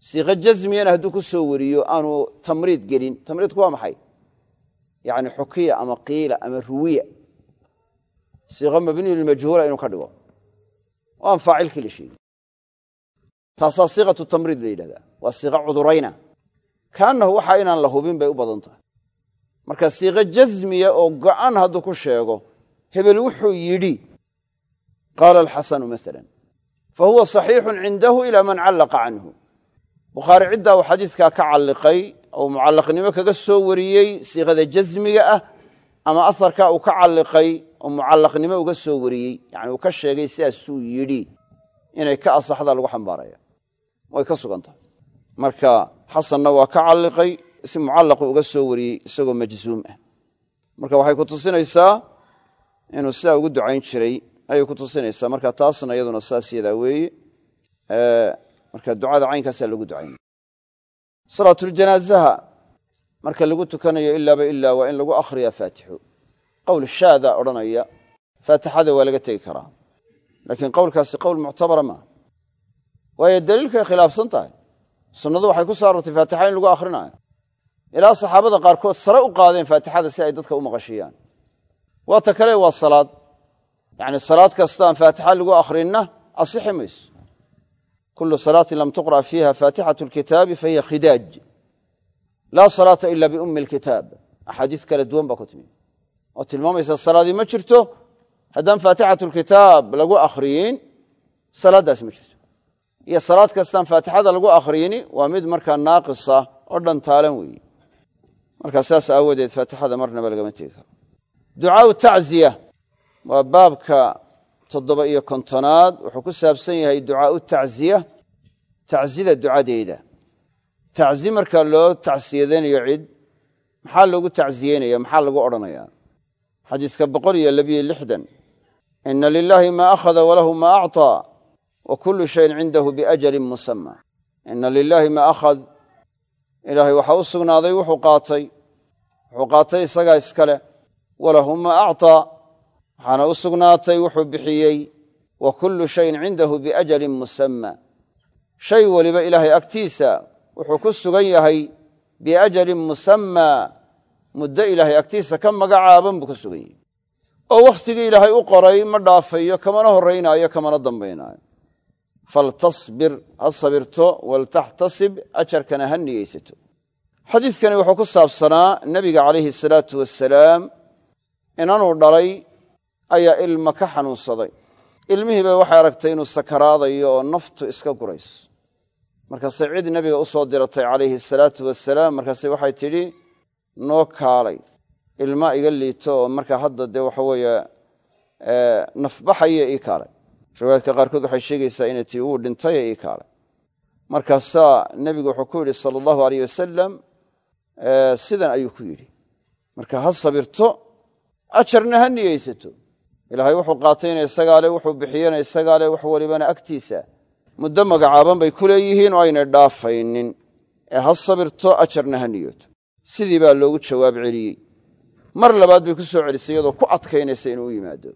A: Siiqo jasmiyana hadduu ku soo wariyo aanu tamriid gelin. Tamriidku waa maxay? Yacni xukiya ama qiila ama ruwiya. Siiqo mabniyu lilmajhuula inuu ka dhigo. O aan faacilkii la sheegin. Taasaa siiqatu tamriid la yidhahdaa. Waa siiqo cudurayna. Kaannahu waxa inaan la hubin bay u badan tahay marka siiqo jasmiya oo go'an hadduu ku sheego hebel wuxuu yidhi qaala alxasanu maala fa huwa saxiixun cindahu ilaa man callaqa canhu. Bukhaari ciddaa uu xadiiskaa ka calliqay oo mucallaqnimo kaga soo wariyey siiqada jasmiga ah ama asarkaa uu ka calliqay oo mucallaqnimo uga soo wariyey yani uu ka sheegay sidaasuu yidhi inay ka asaxdaa lagu xambaaraya. Way ka sugan tahay marka xasanna waa ka calliqay si mucallaqu uga soo wariyey isagoo majzuum ah. Marka waxay ku tusinaysaa inuu sidaa ugu ducayn jiray ayay ku tusinaysaa. Marka taasna iyaduna saas weeye marka ducada caynkaasaa lagu ducayn. Salaatuljanaazaha marka lagu tukanayo ilaaba ilaa waa in lagu akhriya faatixo qowl shaada odhanaya faatixada waa laga tegi karaa. Laakiin qowlkaasi qowl muctabara maaha waayo daliilkay khilaafsan tahay sunnadu waxay ku soo arortay faatixa in lagu akhrinayo ilaa saxaabada qaarkood sare u qaadeen faatixada si ay dadka u maqashiyaan. Waata kale waa salaad. Yacni salaad kasta aan faatixa lagu akhrinna asixi mayso kulu salaatin lam tuqra' fiiha faatixatu lkitaabi fahiya khidaaj. Laa salaata ila biummi alkitaab axaadiis kala duwan baa ku timi. Oo tilmaamaysa salaadii ma jirto haddaan faatixatu lkitaab lagu akhriyin salaaddaas ma jirto. Iyo salaad kastaan faatixada lagu akhriyini waa mid markaa naaqisa oo dhantaalan weeye markaa saas aawadeed faatixada marnaba lagama tegi karo. Ducaau tacziya waa baabka toddoba iyo kontonaad. Wuxuu ku saabsan yahay ducaau tacziya taczida ducadeeda. Taczi markaa loo tacsiyadanayo cid maxaa loogu tacziyeynaya maxaa lagu odhanaya xadiiska boqol iyo labiyo lixdan. Ina lilaahi maa akhada walahu maa acطaa wa kullu shayin cindahu biajalin musama ina lilaahi maa akhad ilaahay waxaa u sugnaaday wuxuu qaatay. Wuxuu qaatay isagaa iskale. Walahu maa acطaa waxaana u sugnaatay wuxuu bixiyey wa kullu shayin cindahu biajalin musama shay weliba ilaahay agtiisa wuxuu ku sugan yahay biajalin musammaa muddo ilaahay agtiisa ka magacaaban buu ku sugan yahay. Oo wakhtigii ilaahay u qoray ma dhaafayo kamana horraynaayo kamana dambaynaayo faltasbir ha sabirto waltaxtasib ajarkana ha niyeysato. Xadiidkani wuxuu ku saabsanaa nebiga calayhi salaatu wasalaam inanuu dhalay ayaa ilma ka xanuunsaday. Ilmihiiba waxay aragtay inuu sakaraadayo oo naftu iska gurayso. Markaasay cid nebiga u soo diratay calayhi asalaatu wasalaam markaase waxay tidhi noo kaalay ilma iga liito oo markaa hadda dee waxa weeye nafbaxaya ii kaalay riwaayadka qaarkood waxay sheegaysaa inay tii wuu dhintay ee ii kaalay. Markaasaa nebigu wuxuu ku yidhi sala allahu aleyh wasalam sidan ayuu ku yidhi. Marka ha sabirto ajarna ha niyeysato. Ilaahay wuxuu qaatayna isagaa le wuxuu bixiyena isagaa le wax walibana agtiisa. Muddo magacaaban bay ku leeyihiin oo aynay dhaafaynin. Ee ha sabirto ajarna ha niyooto. Sidii baa loogu jawaab celiyey. Mar labaad bay ku soo celisay iyadoo ku adkaynaysa inuu u yimaado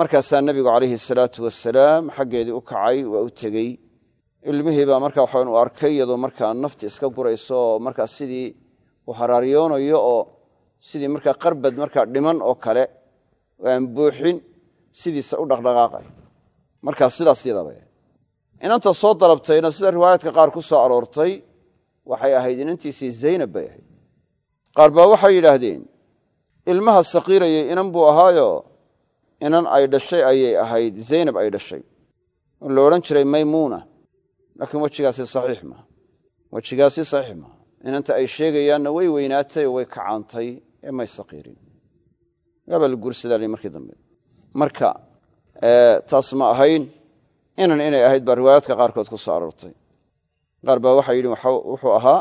A: markaasaa nebigu calayhi salaatu wasalaam xaggeedii u kacay waa u tegey. Ilmihii baa markaa waxaan u arkay iyadoo markaa nafti iska gurayso oo markaa sidii uu haraaryoonayo oo sidii markaa qarbad markaa dhiman oo kale aan buuxin sidiisa u dhaqdhaqaaqay. Markaa sidaas yadaba inanta soo dalabtayna sida riwaayaadka qaar ku soo aroortay waxay ahayd inantiisii zaynab bay ahayd. Qaar baa waxay yidhaahdeen ilmaha saqiirayay inan buu ahaayo inan ay dhashay ayay ahayd zaynab ay dhashay. La odhan jiray maymuuna. Laakiin wejigaasi saxiix maaha wejigaasi saxiix maaha inanta ay sheegayaanna way weynaatay oo way kacaantay ee may saqiirin. Yaabaa la markii dambe. Marka taas ma ahayn inan inay ahayd baa riwaayaadka qaarkood ku soo aroortay. Qaar baa waxay yidhi wuxuu ahaa.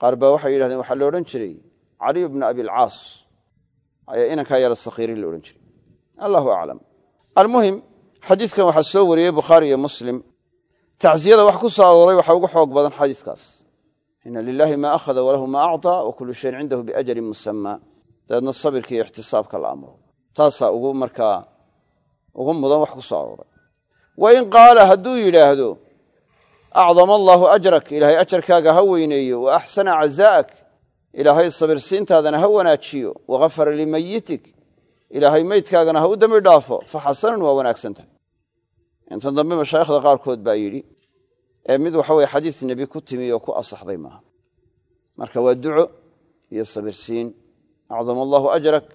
A: Qaar baa waxay yidhahdeen waxaa la odhan jiray caliy bna abilcaas ayaa inankaa yara sakhiirin la odhan jiray allahu aclam almuhim xadiidkan waxaa soo wariyey bukhaari iyo muslim. Tacsiyada wax ku soo arooray waxaa ugu xoog badan xadiiskaas. Ina lilaahi maa akhada walahu maa acطaa wa kullu shayin cindahu biajalin musamaa dabeedna sabirka iyo ixtisaabka la amro. Taasaa ugu markaa ugu mudan wax ku soo arooray. Wain qaala hadduu yidhaahdo acdama allaahu ajrak ilaahay ajarkaaga ha weyneeyo wa axsana cazaa'ak ilaahay sabirsiintaadana ha wanaajiyo wagafara limayitik ilaahay meydkaagana ha u dembi dhaafo fa xasanun waa wanaagsan tahay. Intan dambe mashaayikhda qaarkood baa yidhi ee mid waxa weye xadiis nebi ku timi oo ku asaxday maaha. Marka waa duco iyo sabirsiin acdama allaahu ajrak.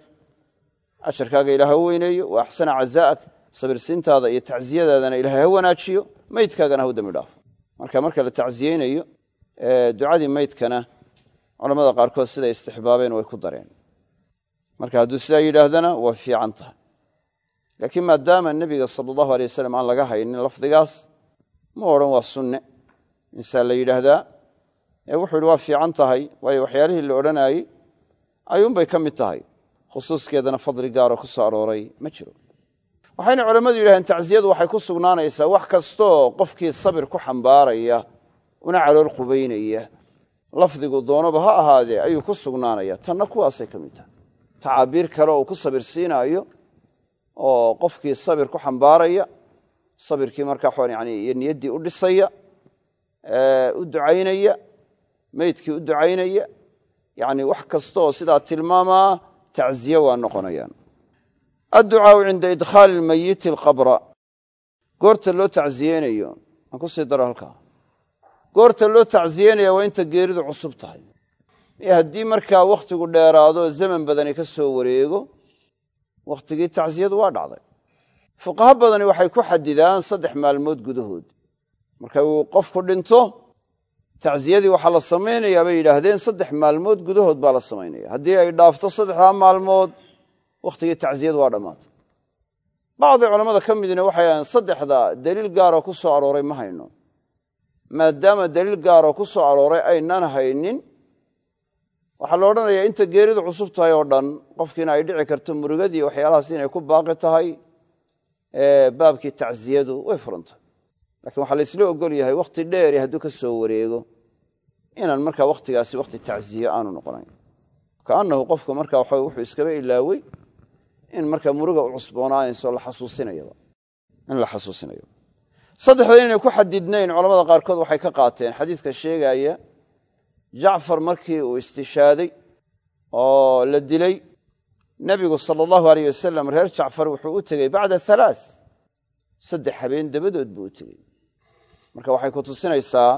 A: Ajarkaaga ilaah ha weyneeyo wa axsana cazaa'ak. Sabirsiintaada iyo tacsiyadaadana ilaahay ha wanaajiyo meydkaagana ha u dembi dhaafo. Marka marka la tacsiyeynayo ducadii meydkana culamada qaarkood siday istixbaabeen way ku dareen marka hadduu sidaa yidhaahdana waa fiican tahay. Laakiin maadaama nebiga sala allahu alay wasalam aan laga haynin lafdigaas ma odhan waa sunne. Insaa la yidhaahdaa ee wuxuu yidhi waa fiican tahay waayo waxyaalihii la odhanaayey ayuunbay ka mid tahay. Khusuuskeedana fadli gaaroo ku soo arooray ma jiro. Waxayna culammadu yidhahdeen tacsiyadu waxay ku sugnaanaysaa wax kastooo qofkii sabir ku xambaaraya una calool qubaynaya. Lafdigu doonaba ha ahaadee ayuu ku sugnaanaya tanna kuwaasay ka mid tahay tacaabiir kale uu ku sabir siinaayo oo qofkii sabir ku xambaaraya sabirkii markaa yani iyo niyaddii u dhisaya u ducaynaya meydkii u ducaynaya yacni wax kasta oo sidaa tilmaamaa tacziye waa noqonayaan. Adducaau cinda idkhaali lmayiti alqabra. Goorta loo tacziyeynayo aan ku sii daro halkaa? Goorta loo tacziyeynaya waa inta geeridu cusub tahay haddii markaa wakhtigu dheeraado zaman badani ka soo wareego wakhtigii tacziyadu waa dhacday. Fuqaha badani waxay ku xadidaan saddex maalmood gudahood. Marka uu qofku dhinto tacziyadii waxaa la samaynayaa bay yidhaahdeen saddex maalmood gudahood baa la samaynaya. Haddii ay dhaafto saddexdaa maalmood wakhtigii tacziyadu waa dhammaatay. Bacdi culammada ka midna waxay ahaen saddexda deliil gaaroo ku soo arooray ma hayno. Maadaama deliil gaaroo ku soo arooray aynaan haynin waxaa la odhanayaa inta geeridu cusub tahay oo dhan qofkiina ay dhici karto murugadii waxyaalahaas inay ku baaqi tahay baabkii tacziyadu way furantay lakiin waxaa la isla ogol yahay wakhti dheeri hadduu ka soo wareego inaan markaa wakhtigaasi wakhti tacziye aanu noqonayn. Kaannahu qofka markaa waxa wuxuu iskaba ilaawey in markaa muruga u cusboonaanayso la xasuusinayaba in la xasuusinayo. Saddexda inay ku xadidnayn culamada qaarkood waxay ka qaateen xadiiska sheegaya jacfar markii uu istishaaday oo la dilay nebigu sala allahu aleyh wasalam reer jacfar wuxuu u tegey bacda halaa saddex habeen dabadood buu u tegey. Marka waxay ku tusinaysaa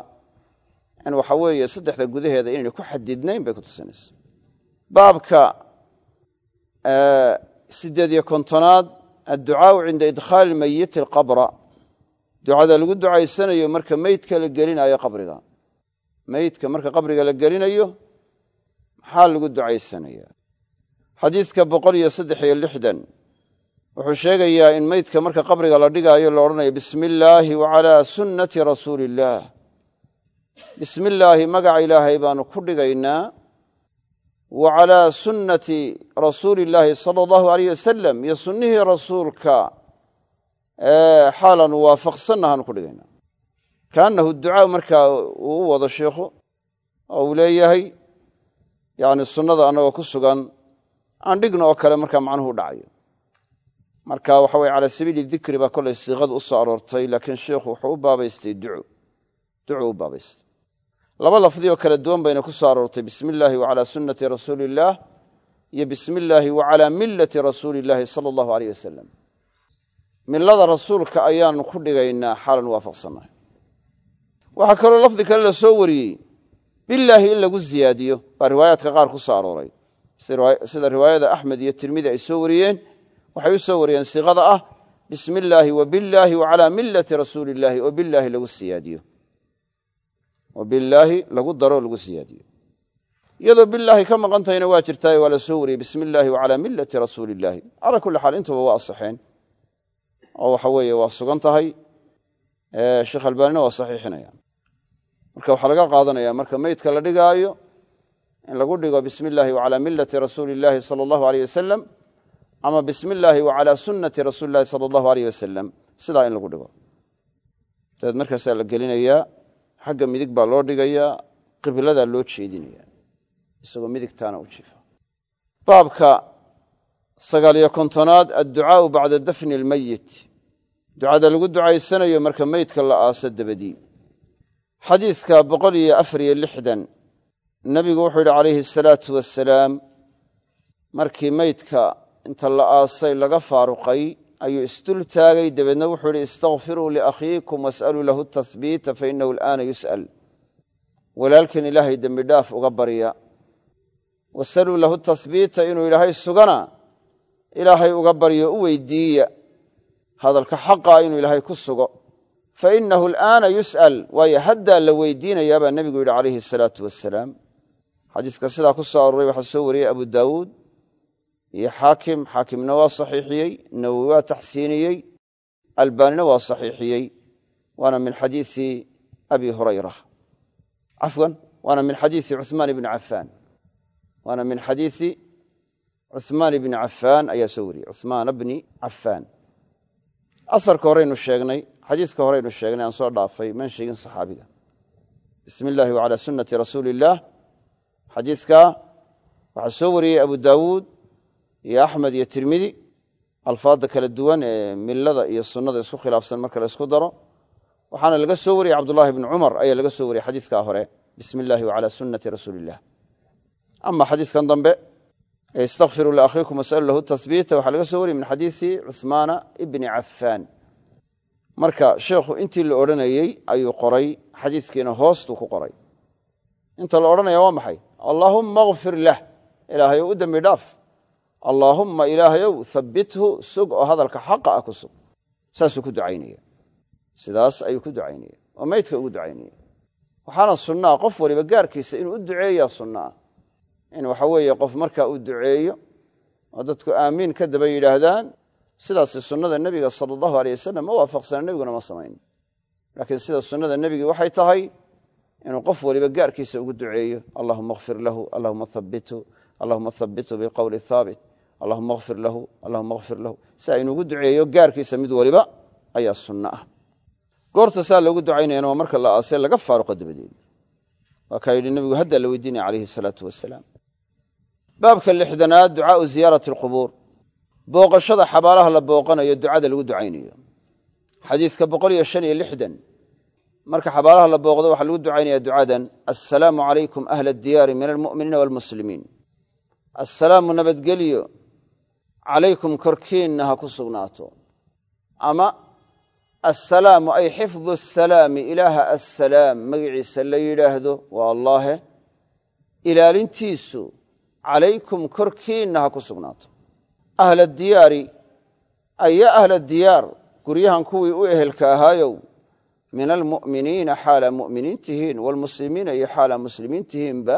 A: in waxa weeye saddexda gudaheeda inayna ku xadidnayn bay ku tusinaysaa. Baabka siddeed iyo kontonaad adducaau cinda idkhaali mayiti alqabra ducada lagu ducaysanayo marka meydka la gelinayo qabriga meydka marka qabriga la gelinayo maxaa lagu ducaysanaya xadiidka boqol iyo saddex iyo lixdan wuxuu sheegayaa in meydka marka qabriga la dhigaayo la odhanayo bismi illaahi wacalaa sunnati rasuuli illaah bismi illaahi magaca ilaahay baanu ku dhigaynaa wa calaa sunnati rasuuli illaahi sala allahu aleyh wasalam iyo sunnihii rasuulka. Xaalaanu waafaqsanna haanu ku dhigaynaa kaannahu ducaa markaa uu u wado sheikhu oo uu leeyahay yani sunnada annagoo ku sugan aan dhigno oo kale markaa macnuhu dhacayo. Marka waxa weye calaa sabiili dikri baa kollay siiqada u soo aroortay laakiin sheikhu wuxuu u baabaystay duco ducuu u baabaystay. Laba lafdi oo kala duwan bayna ku soo aroortay bismi illaahi wacalaa sunnati rasuuli illaah iyo bismi illaahi wacalaa millati rasuuli illaahi sala allahu aleyh wasalam millada rasuulka ayaanu ku dhigaynaa xaalan waafaqsannahay waxaa kaloo lafdi kale la soo wariyey. Bilaahi in lagu ziyaadiyo. Baa riwaayaadka qaar ku soo arooray. Sida riwaayada axmed iyo tirmidi ay soo wariyeen waxay u soo wariyeen siiqada ah bismi illaahi wa billaahi wacalaa millati rasuuli illaahi oo bilaahi lagu siyaadiyo. Oo lagu daro lagu siyaadiyo. Iyadoo bilaahi ka maqan tahayna waa jirtaayo waa la soo wariyey bismi illaahi wacalaa millati rasuuli illaahi kulli xaal intuba waa asaxeen oo waxa weeye waa sugan tahay. Sheekh albaanina waa saxiixinaya marka waxaa laga qaadanaya marka meydka la dhigaayo in lagu dhigo bismi illaahi wacalaa millati rasuuli illaahi sala allahu aleyh wasalam ama bismi illaahi wacalaa sunnati rasuuli illahi sala allahu aleyh wasalam sidaa in lagu dhigo. Dabeed markaasaa la gelinayaa xagga midig baa loo dhigayaa qibladaa loo jeedinaya isagoo midigtaana u jiifa baabka sagaaliyo kontonaad adducaau bacda dafni almeyit ducada lagu ducaysanayo marka meydka la aaso dabadii xadiidka boqol iyo afar iyo lixdan nebigu wuxuu yidhi calayhi asalaatu wasalaam markii meydka inta la aasay laga faaruqay ayuu isdul taagay dabeedna wuxuu yidhi istakfiruu liakhiikum was'aluu lahu tahbiita fainahu alaana yus'al walaalkan ilaahay dembi dhaaf uga barya wasaluu lahu tahbiita inuu ilaahay sugana ilaahay uga baryo u weydiiya hadalka xaqaa inuu ilaahay ku sugo fainahu alaana yus'al waayo haddaa la weydiinayaa baa nebigu yidhi calayhi asalaatu wasalaam xadiiska sidaa ku soo aroray waxaa soo wariyey abu daawuud iyo xaakim xaakimna waa saxiixiyey nawowi waa taxsiiniyey albaanina waa saxiixiyey waana min xadiisi abi hurayra cafwan waana min xadiisi cuhmaan ibni cafaan waana min xadiisi cuhmaan ibni cafaan ayaa soo wariyey cuhmaana bni cafaan asarka horeynu sheegnay xadiiska horeynu sheegnay aan soo dhaafay man sheegin saxaabiga. Bismi illaahi wacalaa sunnati rasuuli illaah xadiidka waxaa soo wariyey abu daawuud iyo axmed iyo tirmidi alfaadda kala duwan ee milada iyo sunnada isku khilaafsan marka la isku daro. Waxaana laga soo wariyey cabdullaahi bni cumar ayaa laga soo wariyey xadiiskaa hore bismi illaahi wacalaa sunnati rasuuli ama xadiiskan dambe ee istakfiruu liakhiikum wasalu lahu tahbiita waxaa laga soo wariyey min xadiisi cuhmaana ibni cafaan marka sheekhu intii la odhanayey ayuu qoray xadiiskiina hoostuu ku qoray. Inta la odhanaya waa maxay? Allaahumma kfir lah. Ilaahayow u dembi dhaaf. Allaahumma ilaahayow habbithu sug oo hadalka xaqa ah ku sug. Saasuu ku ducaynaya. Sidaas ayuu ku ducaynaya. Oo maydka ugu ducaynaya. Waxaana sunnaa qof waliba gaarkiisa inuu u duceeyaa sunnaah in waxa weeye qof markaa uu duceeyo oo dadku aamiin ka daba yidhaahdaan sidaasi sunnada nebiga sala allahu aleyh wasalam ma waafaqsana nebiguna ma samayn. Laakiin sida sunnada nebigii waxay tahay inuu qof waliba gaarkiisa ugu duceeyo allahuma kfir lahu allahuma habithu allahuma habithu biqowli haabit allahuma kfir lahu allahuma kfir lahu. Si aynuugu duceeyo gaarkiisa mid waliba ayaa sunno ah. Goorta saa loogu ducaynayana waa marka la aasee laga faaruqo dabadeed waa kaa yidhi nebigu haddaa la weydiinaya calayhi salaatu wasalaam baabka lixdanaad ducaau ziyaarati alqubuur booqashada xabaalaha la booqanayo ducada lagu ducaynayo. Xadiiska boqol iyo shan iyo lixdan. Marka xabaalaha la booqdo waxaa lagu ducaynaya ducadan assalaamu calaykum ahla adiyaari min almu'miniina waalmuslimiin assalaamu nabadgelyo calaykum korkiinna ha ku sugnaato. Ama assalaamu ay xifdu asalaami ilaaha assalaam magaciisa la yidhaahdo waa allaahe. Ilaalintiisu calaykum korkiinna ha ku sugnaato ahla diyaari aya ahla diyaar guryahan kuwii u ehelka ahaayow min almu'miniina xaala mu'miniin tihiin waalmuslimiina iyo xaala muslimiin tihiinba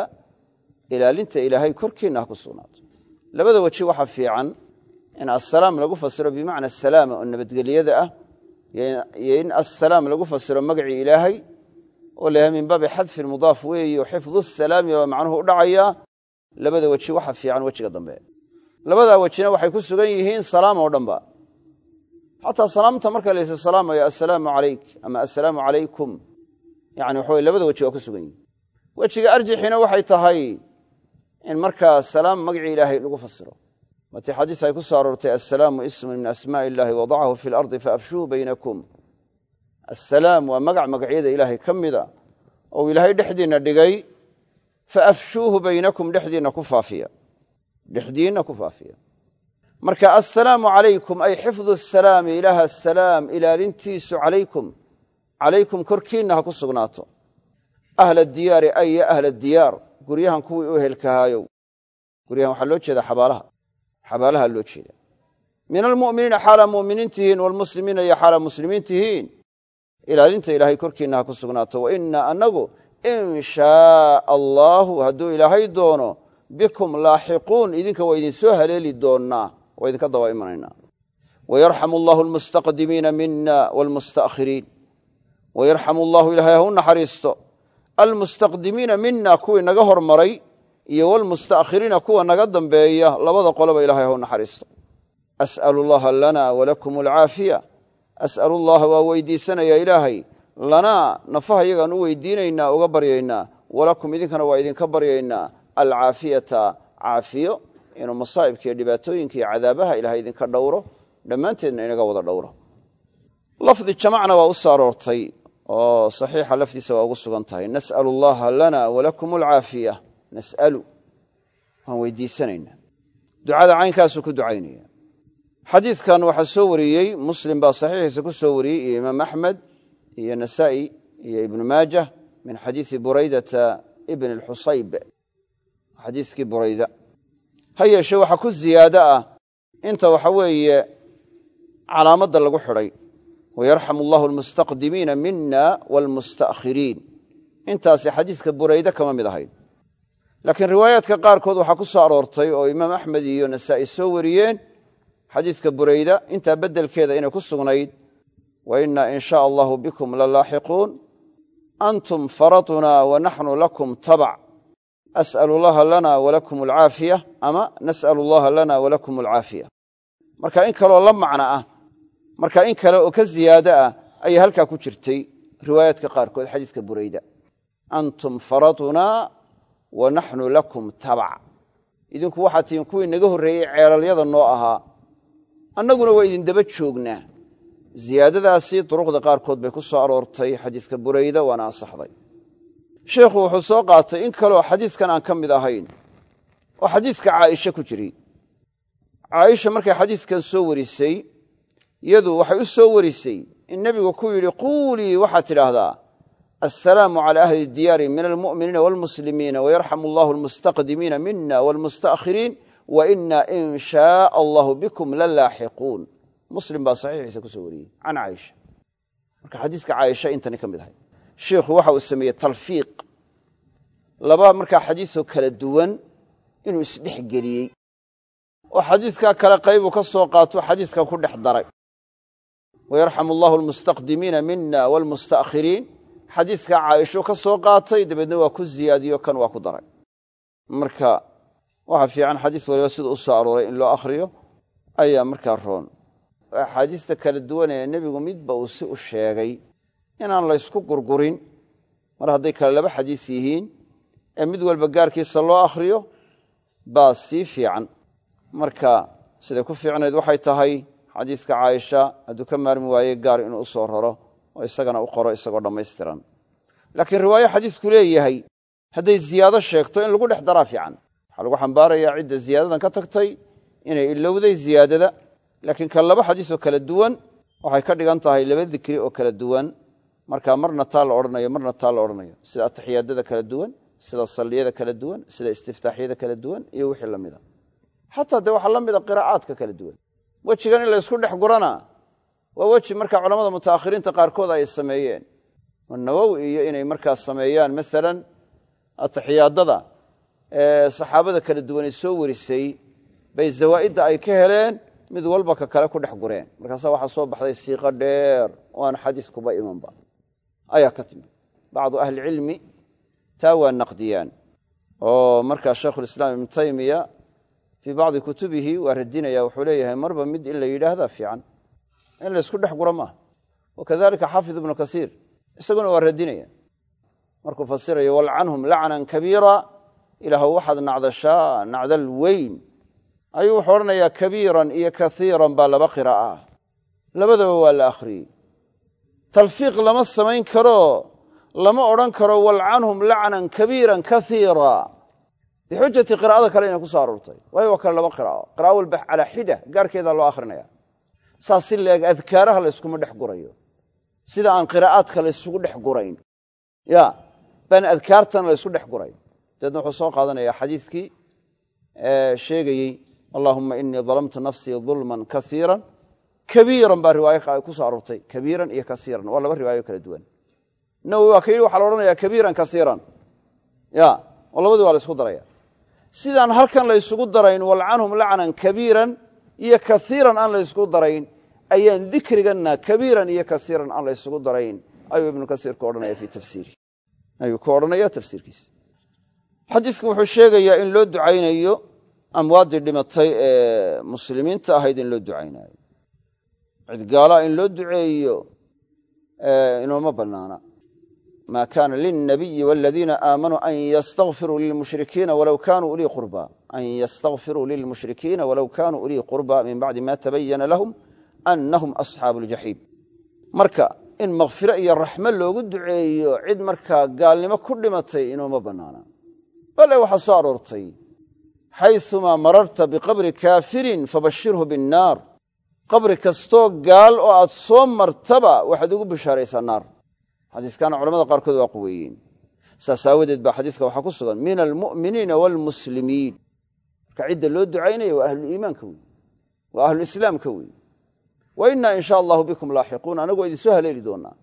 A: ilaalinta ilaahay korkiinna ha ku sugnaato labada weji waxaa fiican in assalaam lagu fasiro bimacna asalaama oo nabadgelyada ah iyo in assalaam lagu fasiro magacii ilaahay oo layahay min baabi xadfi mudaaf weeyo xifdu salaami baa macnuhu u dhacayaa labada weji waxa fiican wejiga dambe labadaa wejina waxay ku sugan yihiin salaam oo dhanba. Xataa salaamta marka laysa salaamayo assalaamu calayk ama assalaamu calaykum. Yani waxa labada weji waa ku sugan yihiin wejiga arjixina waxay tahay in markaa salaam magacii ilaahay lagu fasiro. Waatii xadiis ay ku soo aroortay assalaamu ismun min asmaai illahi wadacahu fi lardi faafshuu baynakum. Assalaam waa magac magacyada ilaahay ka mida ou ilaahay dhexdiinna dhigay faafshuuhu baynakum dhexdiinna ku faafiya dhexdiinna ku faafiya marka assalaamu calaykum ay xifdu asalaami ilaaha asalaam ilaalintiisu calaykum calaykum korkiinna ha ku sugnaato ahla diyaari ay ya ahla diyaar guryahan kuwii u ehelkahaayow guryahan waxaa loo jeedaa xabaalaha xabaalaha loo jeeda min almu'miniina xaala mu'miniin tihiin waalmuslimiina iyo xaala muslimiin ilaalinta ilaahay korkiinna ha ku sugnaato wa inna annagu in shaaa allaahu hadduu ilaahay doono bikum laaxiquun idinka waa idin soo haleeli doonnaa waa idinka daba imanaynaa wayarxamu allahu almustaqdimiina mina waalmusta'khiriin wayarxamu allahu ilaahay ha u naxariisto. Almustaqdimiina mina kuwii naga hormaray iyo wlmusta'khiriina kuwa naga dambeeya labada qoloba ilahay ha u naxariisto. As'alu llaha lana walakum alcaafiya as'alu llaha waa weydiisanaya ilaahay. Lanaa nafaha iyagaan u weydiinaynaa uga baryaynaa. Walakum idinkana waa idinka baryaynaa alcaafiyata caafiyo inuu masaa'ibka iyo cadaabaha ilahay idinka dhowro dhammaanteedna inaga wada dhowro. Lafdi jamacna waa u soo oo saxiixa laftiisa waa ugu sugan tahay. Nas'alu allaha lana walakum alcaafiya. Nas'alu waan weydiisanaynaa. Ducada caynkaasuu ku ducaynaya. Xadiidkan waxaa soo wariyey muslim baa saxiixiisa ku soo wariyey iyo imaam axmed iyo nasaa'i iyo ibnu maajah min xadiisi buraydata ibn alxusayb xadiiskii burayda. Ha yeeshe waxaa ku ziyaado ah inta waxa weeye calaamadda lagu xidhay. Wayarxamu allahu almustaqdimiina mina waalmusta'khiriin intaasi xadiiska burayde kama mid ahayn. Laakiin riwaayaadka qaarkood waxaa ku soo aroortay oo imaam axmed iyo nasaa'i soo wariyeen xadiiska burayda intaa beddelkeeda inay ku sugnayd wa inna in shaa allahu bikum la laaxiquun. Antum faradunaa wa naxnu lakum tabac as'alu allaha lana walakum alcaafiya ama nas'alu allaha lana walakum alcaafiya marka in kaloo la macno ah marka in kale oo ka ziyaado ah ayaa halkaa ku jirtay riwaayaadka qaarkood xadiiska burayda antum faradunaa wa naxnu lakum tabac idinku waxaad tihiin kuwii naga horreeyey ceelalyada noo ahaa annaguna waa idin daba joognaa ziyaadadaasi duruqda qaarkood bay ku soo aroortay xadiiska burayda waana asaxday sheikhu wuxuu soo qaatay in kaloo xadiiskan aan ka mid ahayn. Oo xadiiska caaisha ku jiri. Caaisha markay xadiiskan soo warisay iyadu waxay u soo warisay in nebigu ku yidhi quulii waxaad tidhaahdaa assalaamu cala ahli diyaari min almu'miniina waalmuslimiina wayarxamu allahu almustaqdimiina mina waalmusta'khiriin wa ina in shaaa allahu bikum la laaxiquun. Muslim baa saxiixiisa ku soo wariyey can caaisha. Marka xadiiska caaisha intani ka mid ahay shiikhu waxa uu sameeyey talfiiq. Laba markaa xadiisoo kala duwan inuu isdhex geliyey. Oo xadiiskaa kale qaybuu ka soo qaato xadiiskan ku dhex daray. Wayarxamu allahu almustaqdimiina mina waalmusta'khiriin xadiiskaa caaishuu ka soo qaatay dabeedna waa ku ziyaadiyo kan waa ku daray. Marka waxa fiican xadiis waliba siduu u soo arooray in loo akhriyo ayaa markaa roon. Axaadiista kala duwan ee nebigu midba uu si u sheegay inaan laysku gurgurin. Mar hadday kale laba xadiis yihiin ee mid walba gaarkiisa loo akhriyo baa sii fiican. Marka siday ku fiicnayd waxay tahay xadiiska caaisha hadduu ka maarmi waaye gaar inuu u soo raro oo isagana u qoro isagoo dhammaystiran. Laakiin riwaayo xadiisku leeyahay hadday ziyaado sheegto in lagu dhex daraa fiican. Waxaa lagu xambaarayaa cidda ziyaadadan ka tagtay inay ilowday ziyaadada. Laakiin kan laba xadiisoo kala duwan waxay ka dhigan tahay laba dikri oo kala duwan marka marna taa la odhanayo marna taa la odhanayo sida ataxiyaadada kala duwan sida salliyada kala duwan sida istiftaaxyada kala duwan iyo wixii lamida xataa dee waxaa la mida kala duwan. Wejigan in laysku dhex gurana. Waa weji markaa culamada mutaakhiriinta qaarkood ay sameeyeen. Nawowi iyo inay markaa sameeyaan maalan ataxiyaadada saxaabada kala duwanay soo warisay bay zawaa'idda ay ka heleen mid walba ka kale ku dhex gureen. Markaasaa waxaa soo baxday siiqo dheer oo aan xadiis kuba imanba ayaa ka timi bacdu ahlicilmi taa waa naqdiyaan. Oo markaa shaykhulislaam ibnu taymiya fii bacdi kutubihi waa radinaya wuxuu leeyahay marba mid in la yidhaahdaa fiican. In laysku dhex guro maaha. Wakadalika xaafid ibnu kasiir isaguna waa radinaya. Markuu fasirayo walcanhum lacnan kabiira ilaahw waxaad nacdashaa nacdal weyn. Ayuu wuxuu odhanayaa kabiiran iyo kaiiran baa laba qiraa'a. Labadaba waa la akhriyey talfiiq lama samayn karo lama odhan karo walcanhum lacnan kabiiran kaiira bixujati qiraa'ada kale inay ku soo aroortay waayo waa kale laba qiraa'o qira'a walba calaa xida gaarkeedaa loo akhrinaya. Saas si leeg adkaaraha layskuma dhex gurayo. Sida aan qiraa'aadka laysugu dhex gurayn. Ya baan adkaartana laysku dhex gurayn dabeedna wuxuu soo qaadanaya xadiiskii sheegayey allahuma inii dalamtu nafsii dulman kaiira kabiiran baa riwaayo ku soo aroortay. Kabiiran iyo kaiiran waa laba riwaayo kala duwan. Nawowi waa ka yidhi waxaa la odhanaya kabiiran kaiiran ya oo labadii waa la daraya. Sidaan halkan laysugu darayn walcanhum lacnan kabiiran iyo kaiiran aan laysku darayn ayaan dikriganna kabiiran iyo kaiiran aan laysugu darayn ayuu ibnu kasiir ku odhanaya fi tafsiiri. Ayuu ku odhanaya tafsiirkiisa. Xadiisku wuxuu sheegayaa in loo ducaynayo amwaaddii dhimatay ee muslimiinta ahayd in loo ducaynayo cid gaalaa in loo duceeyo inooma bannaana. Ma kana lilnabiyi waladiina aamanuu an ystakfiruu lilmushrikiina walow kanuu ulii qurba an ystakfiruu lilmushrikiina walow kanuu ulii qurba min bacdi ma tabayana lahum anahum asxaabu ljaxiim marka in makfiro iyo raxmo loogu duceeyo cid markaa gaalnimo ku dhimatay inooma bannaana. Bale waxaa soo aroortay xayumaa mararta biqabri kaafirin fabashirhu binnaar qabri kastoo gaal oo aad soo martaba waxaad ugu bishaaraysaa naar. Xadiiskana culamada qaarkood waa quweeyeen. Saas aawadeed baa xadiiska waxaa ku sugan min almu'miniina waalmuslimiin marka cidda loo ducaynaya waa ahluliimaanka wey waa ahlulislaamka wey wa innaa in sha allahu bikum laaxiquun anagoo idin soo haleeli doonaa.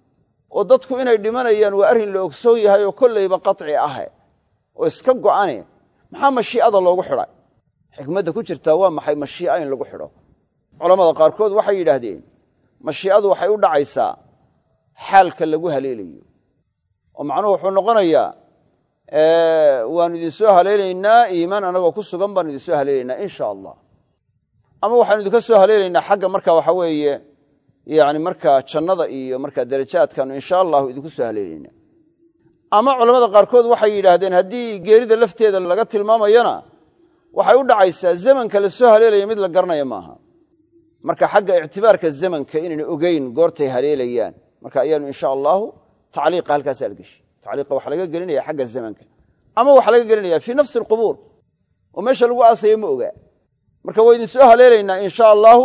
A: Oo dadku inay dhimanayaan waa arrin la ogsoon yahay oo kollayba qaci ahe oo iska go'ane maxaa mashii'ada loogu xidhay? Xikmadda ku jirtaa waa maxay mashii'a in lagu xidho culamada qaarkood waxay yidhaahdeen mashii'adu waxay u dhacaysaa xaalka lagu haleelayo. Oo macnuhu wuxuu noqonayaa waannu idin soo haleelaynaa iimaan anagoo ku sugan baanu idin soo haleelaynaa in sha allah. Ama waxaanu idinka soo haleelaynaa xagga marka waxa weeye yani markaa jannada iyo markaa darajaadkaanu insha allahu idinku soo haleelaynaa. Ama culamada qaarkood waxay yidhaahdeen haddii geerida lafteeda laga tilmaamayana waxay u dhacaysaa zamanka la soo haleelaya mid la garanaya maaha marka xagga ictibaarka zamanka inayna ogeyn goortay haleelayaan marka ayaanu insha allahu tacliiqa halkaasaa la geshi tacliiqa waxaa laga gelinaya xagga zamanka. Ama waxaa laga gelinaya fii nafsi alqubuur oo meesha lagu aasayo ma ogaa marka waa idin soo haleelaynaa insha allaahu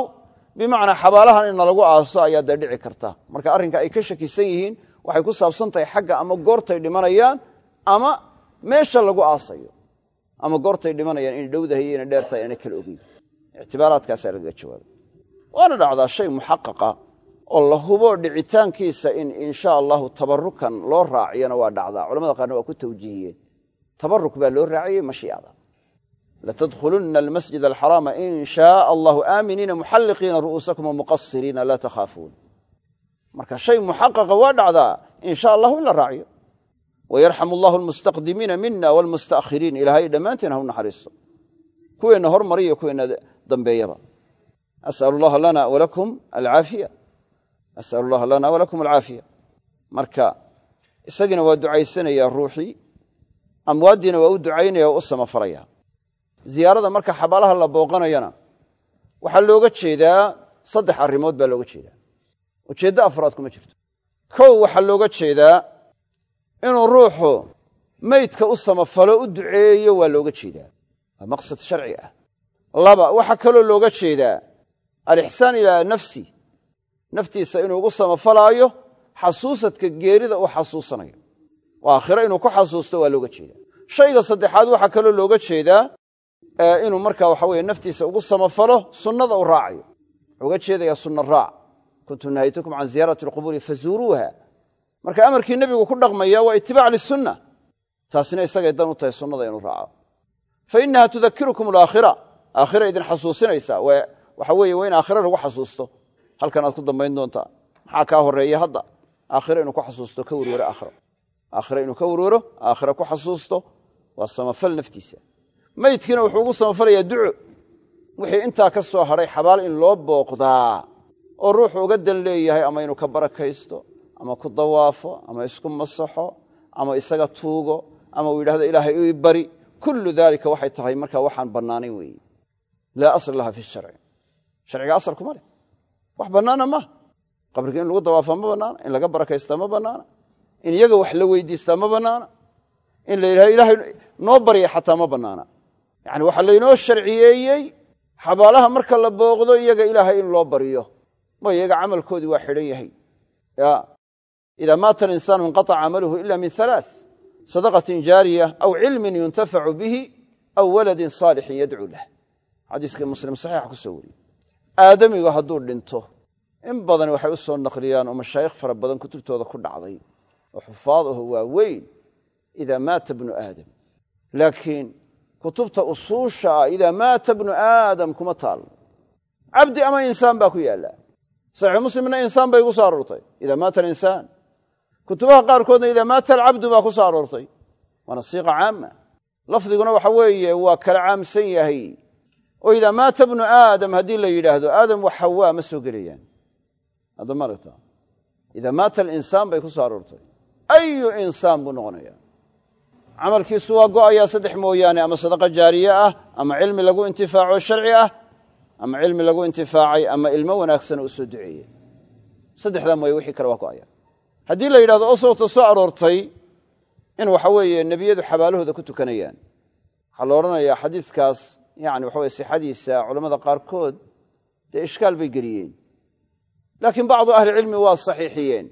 A: bimacnaa xabaalahan in nalagu aaso ayaa dee dhici karta. Marka arrinka ay ka shakisan yihiin waxay ku saabsan tahay xagga ama goortay dhimanayaan ama meesha lagu aasayo. Ama goortay dhimanayaan inay dhowdahay dheertahay ana kala ogeyn. Ictibaaraadkaasaa lagaga jawaabay waana dhacdaa shay muxaqaqa oo la hubo dhicitaankiisa in insha allahu tabarukan loo raaciyana waa dhacdaa. Culamada qaarna waa ku tawjiihiyeen tabaruk baa loo raaciyey mashiicada latadkhulunna almasjid alxaraama in shaaa allahu aaminiina muxalliqiina ru'uusakum wamuqasiriina laa takhaafuun. Marka shay muxaqaqa waa dhacdaa in allahu in la raaciyo. Wayarxamu allahu almustaqdimiina mina walmustaakhiriin. Ilaahay dhammaanteen ha u naxariisto kuweenna hormariyo kuweenna dambeeyaba asalu llaha lana walakum alcaafiya asalu llaha lana walakum alcaafiya marka isagiina waa ducaysanayaa ruuxii amwaaddiina waa u ducaynaya oo u samafalaya ziyaarada marka xabaalaha la booqanayana waxaa looga jeedaa saddex arrimood baa looga jeedaa ujeeddo afraad kuma jirto kow waxaa looga jeedaa inuu ruuxu meydka u samafalo u duceeyo waa looga jeedaa waa maqsad sharci ah laba waxaa kaloo looga jeedaa alixsaan ilaa nafsi naftiisa inuu ugu samafalaayo xasuusadka geerida uu xasuusanayo. Oo aakhiro inuu ku xasuusto waa looga jeedaa. Shayga saddexaad waxaa kaloo looga jeedaa inuu markaa waxa weye naftiisa ugu samafalo sunnada u raacayo. Wuxuu uga jeedayaa sunna raac. Kuntu nahaytukum can ziyaarati alqubuuri fazuuruuha. Marka amarkii nebigu ku dhaqmaya waa itibaac lisunna taasina isagay dan u tahay sunnada inuu raaco. Fa innaha tudakirukum alaakhira aakhira idin xasuusinaysaa waxa weeye waa in aakhira lagu xasuusto. Halkan aad ku dambayn doontaa maxaa kaa horreeya hadda? Aakhira inuu ku xasuusto ka werwero aakhiro. Aakhira inuu ka werwero aakhira ku xasuusto waa samafal naftiisa. Maydkiina wuxuu ugu samafalayaa duco. Wixii intaa ka soo hadhay xabaal in loo booqdaa oo ruuxu uga dan leeyahay ama inuu ka barakaysto ama ku dawaafo ama isku masaxo ama isaga tuugo ama uu yidhahdo ilaahay ii bari. Kullu daalika waxay tahay markaa waxaan bannaanayn weeye. Laa asla laha fi sharci sharciga asal kuma leh wax bannaana maaha qabriga in lagu dawaafaa ma bannaana in laga barakaystaa ma bannaana in iyaga wax la weydiistaa ma bannaana in la yidhahdo ilaahay noo barya xataa ma bannaana yacani waxaa laynoo sharciyeeyey xabaalaha marka la booqdo iyaga ilaahay in loo baryo. Ma iyaga camalkoodii waa xidhan yahay. Ya idaa maata alinsaanu inqataca camaluhu ila min halaa sadaqatin jaariya aw cilmin yuntafacu bihi aw waladin saalixin yadcuu lah. Xadiiskii muslim saxiixa ku soo wariyey aadamigu hadduu dhinto in badan waxay u soo naqliyaan oo mashaayikh fara badan kutubtooda ku dhacday oo xufaad waa weyn idaa maata bnu aadam. Laakiin kutubta usuusha ah idaa maata bnu aadam kuma taal. Cabdi ama insaan baa ku yaalla. Saxiix muslimna insaan bay ku soo aroortay idaa maata alinsaan. Kutubaha qaarkoodna idaa maata alcabdu baa ku soo aroortay. Waana siiqa caama. Lafdiguna waxa weeye waa kala caamsan yahay oo idaa maata bnu aadam? Haddii la yidhaahdo aadam wa xawaa ma soo gelayaan. Hadda maaragta idaa maata alinsaan bay ku soo aroortay. Ayu insaan buu noqonaya camalkiisu waa go'ayaa saddex mooyaane ama sadaqa jaariye ah ama cilmi lagu intifaaco sharci ah ama cilmi lagu intifaacay ama ilmo wanaagsana uu soo duceeyey saddexdaa mooye wixii kale waa go'aya haddii la yidhahdo sababta soo aroortay in waxa weeye nebiyadu xabaalahooda ku tukanayaan. Waxaa la odhanayaa xadiiskaas yani waxa weye sixadiisa culammada qaarkood dee ishkaal bay geliyeen. Laakiin bacdu ahlicilmi waa saxiixiyeen.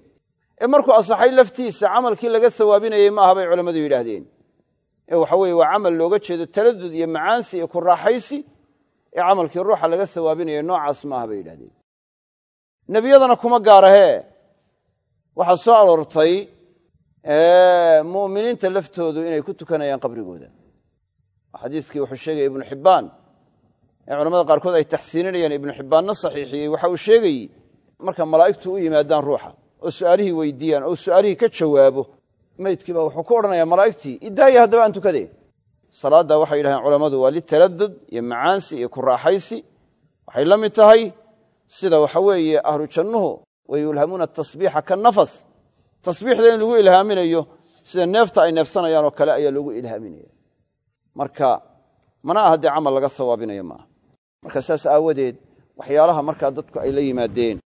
A: Ee markuu asaxay laftiisa camalkii laga sawaabinayey maaha bay culammadu yidhaahdeen. Ee waxa weye waa camal looga jeedo taladud iyo macaansi iyo ku raaxaysi ee camalkii ruuxa laga sawaabinayo noocaas maaha bay yidhahdeen nebiyadana kuma gaarahee waxaa soo aroortay mu'miniinta laftoodu inay ku tukanayaan qabrigooda xadiiskii wuxuu sheegaya ibnu xibbaan ee culamada qaarkood ay taxsiininayaan ibnu xibbaanna saxiixiyey. Waxa uu sheegayey marka malaa'igtu u yimaadaan ruuxa oo su'aalihii weydiiyaan oo su'aalihii ka jawaabo maydkiiba wuxuu ku odhanayaa malaa'igtii idaaya haddaba aan tukadee salaaddaa waxay yidhahdeen culammadu waa litaladud iyo macaansi iyo ku raaxaysi. Waxay la mid tahay sida waxa weeye ahlu jannuhu wayulhamuuna tasbiixa kanafas tasbiixda in lagu ilhaaminayo sida neefta ay neefsanayaan oo kale ayaa loogu ilhaaminaya marka mana aha dee camal laga sawaabinayo maaha. Marka saas aawadeed waxyaalaha markaa dadku ay la yimaadeen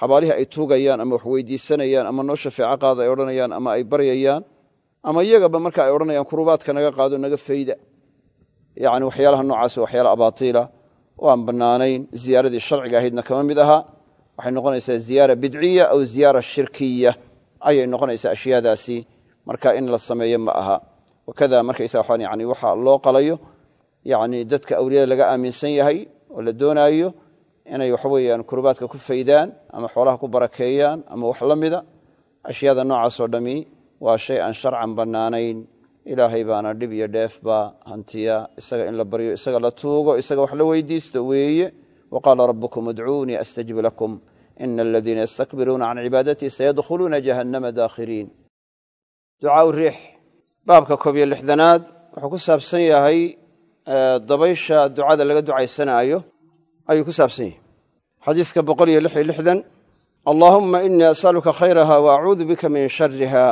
A: xabaalihii ay tuugayaan ama wax weydiisanayaan ama noo shafeeco qaada ay odhanayaan ama ay baryayaan ama iyagaba marka ay odhanayaan kurubaadka naga qaado naga fayda. Yani waxyaalaha noocaas waxyaala abaatiila oo aan bannaanayn ziyaaradii sharciga ahaydna kama mid aha. Waxay noqonaysaa ziyaara bidciya aw ziyaara shirkiya. Ayay noqonaysaa ashyaadaasi. Marka in la sameeyo ma aha wakada markaysa waxaan yani waxa loo qalayo yani dadka awliyada laga aaminsan yahay oo la doonaayo inay waxaweyaan kurbaadka ku faydaan ama xoolaha ku barakeeyaan ama wax la mida ashyaada noocaasoo dhami waa shay aan sharcan bannaanayn ilaahay baana dhib iyo dheefba hantiya isaga in la baryo isaga la tuugo isaga wax la weydiisto weeye wa qaala rabbukum udcuunii astajib lakum ina aladiina yastakbiruuna can cibaadatii sayadkhuluuna jahannama daakhiriin ducaau riix baabka koob iyo lixdanaad wuxuu ku saabsan yahay dabaysha ducada laga ducaysanaayo ayuu ku saabsan yahay. Xadiiska boqol iyo lix iyo lixdan allaahumma inii asaluka khayraha wa acuudu bika min shariha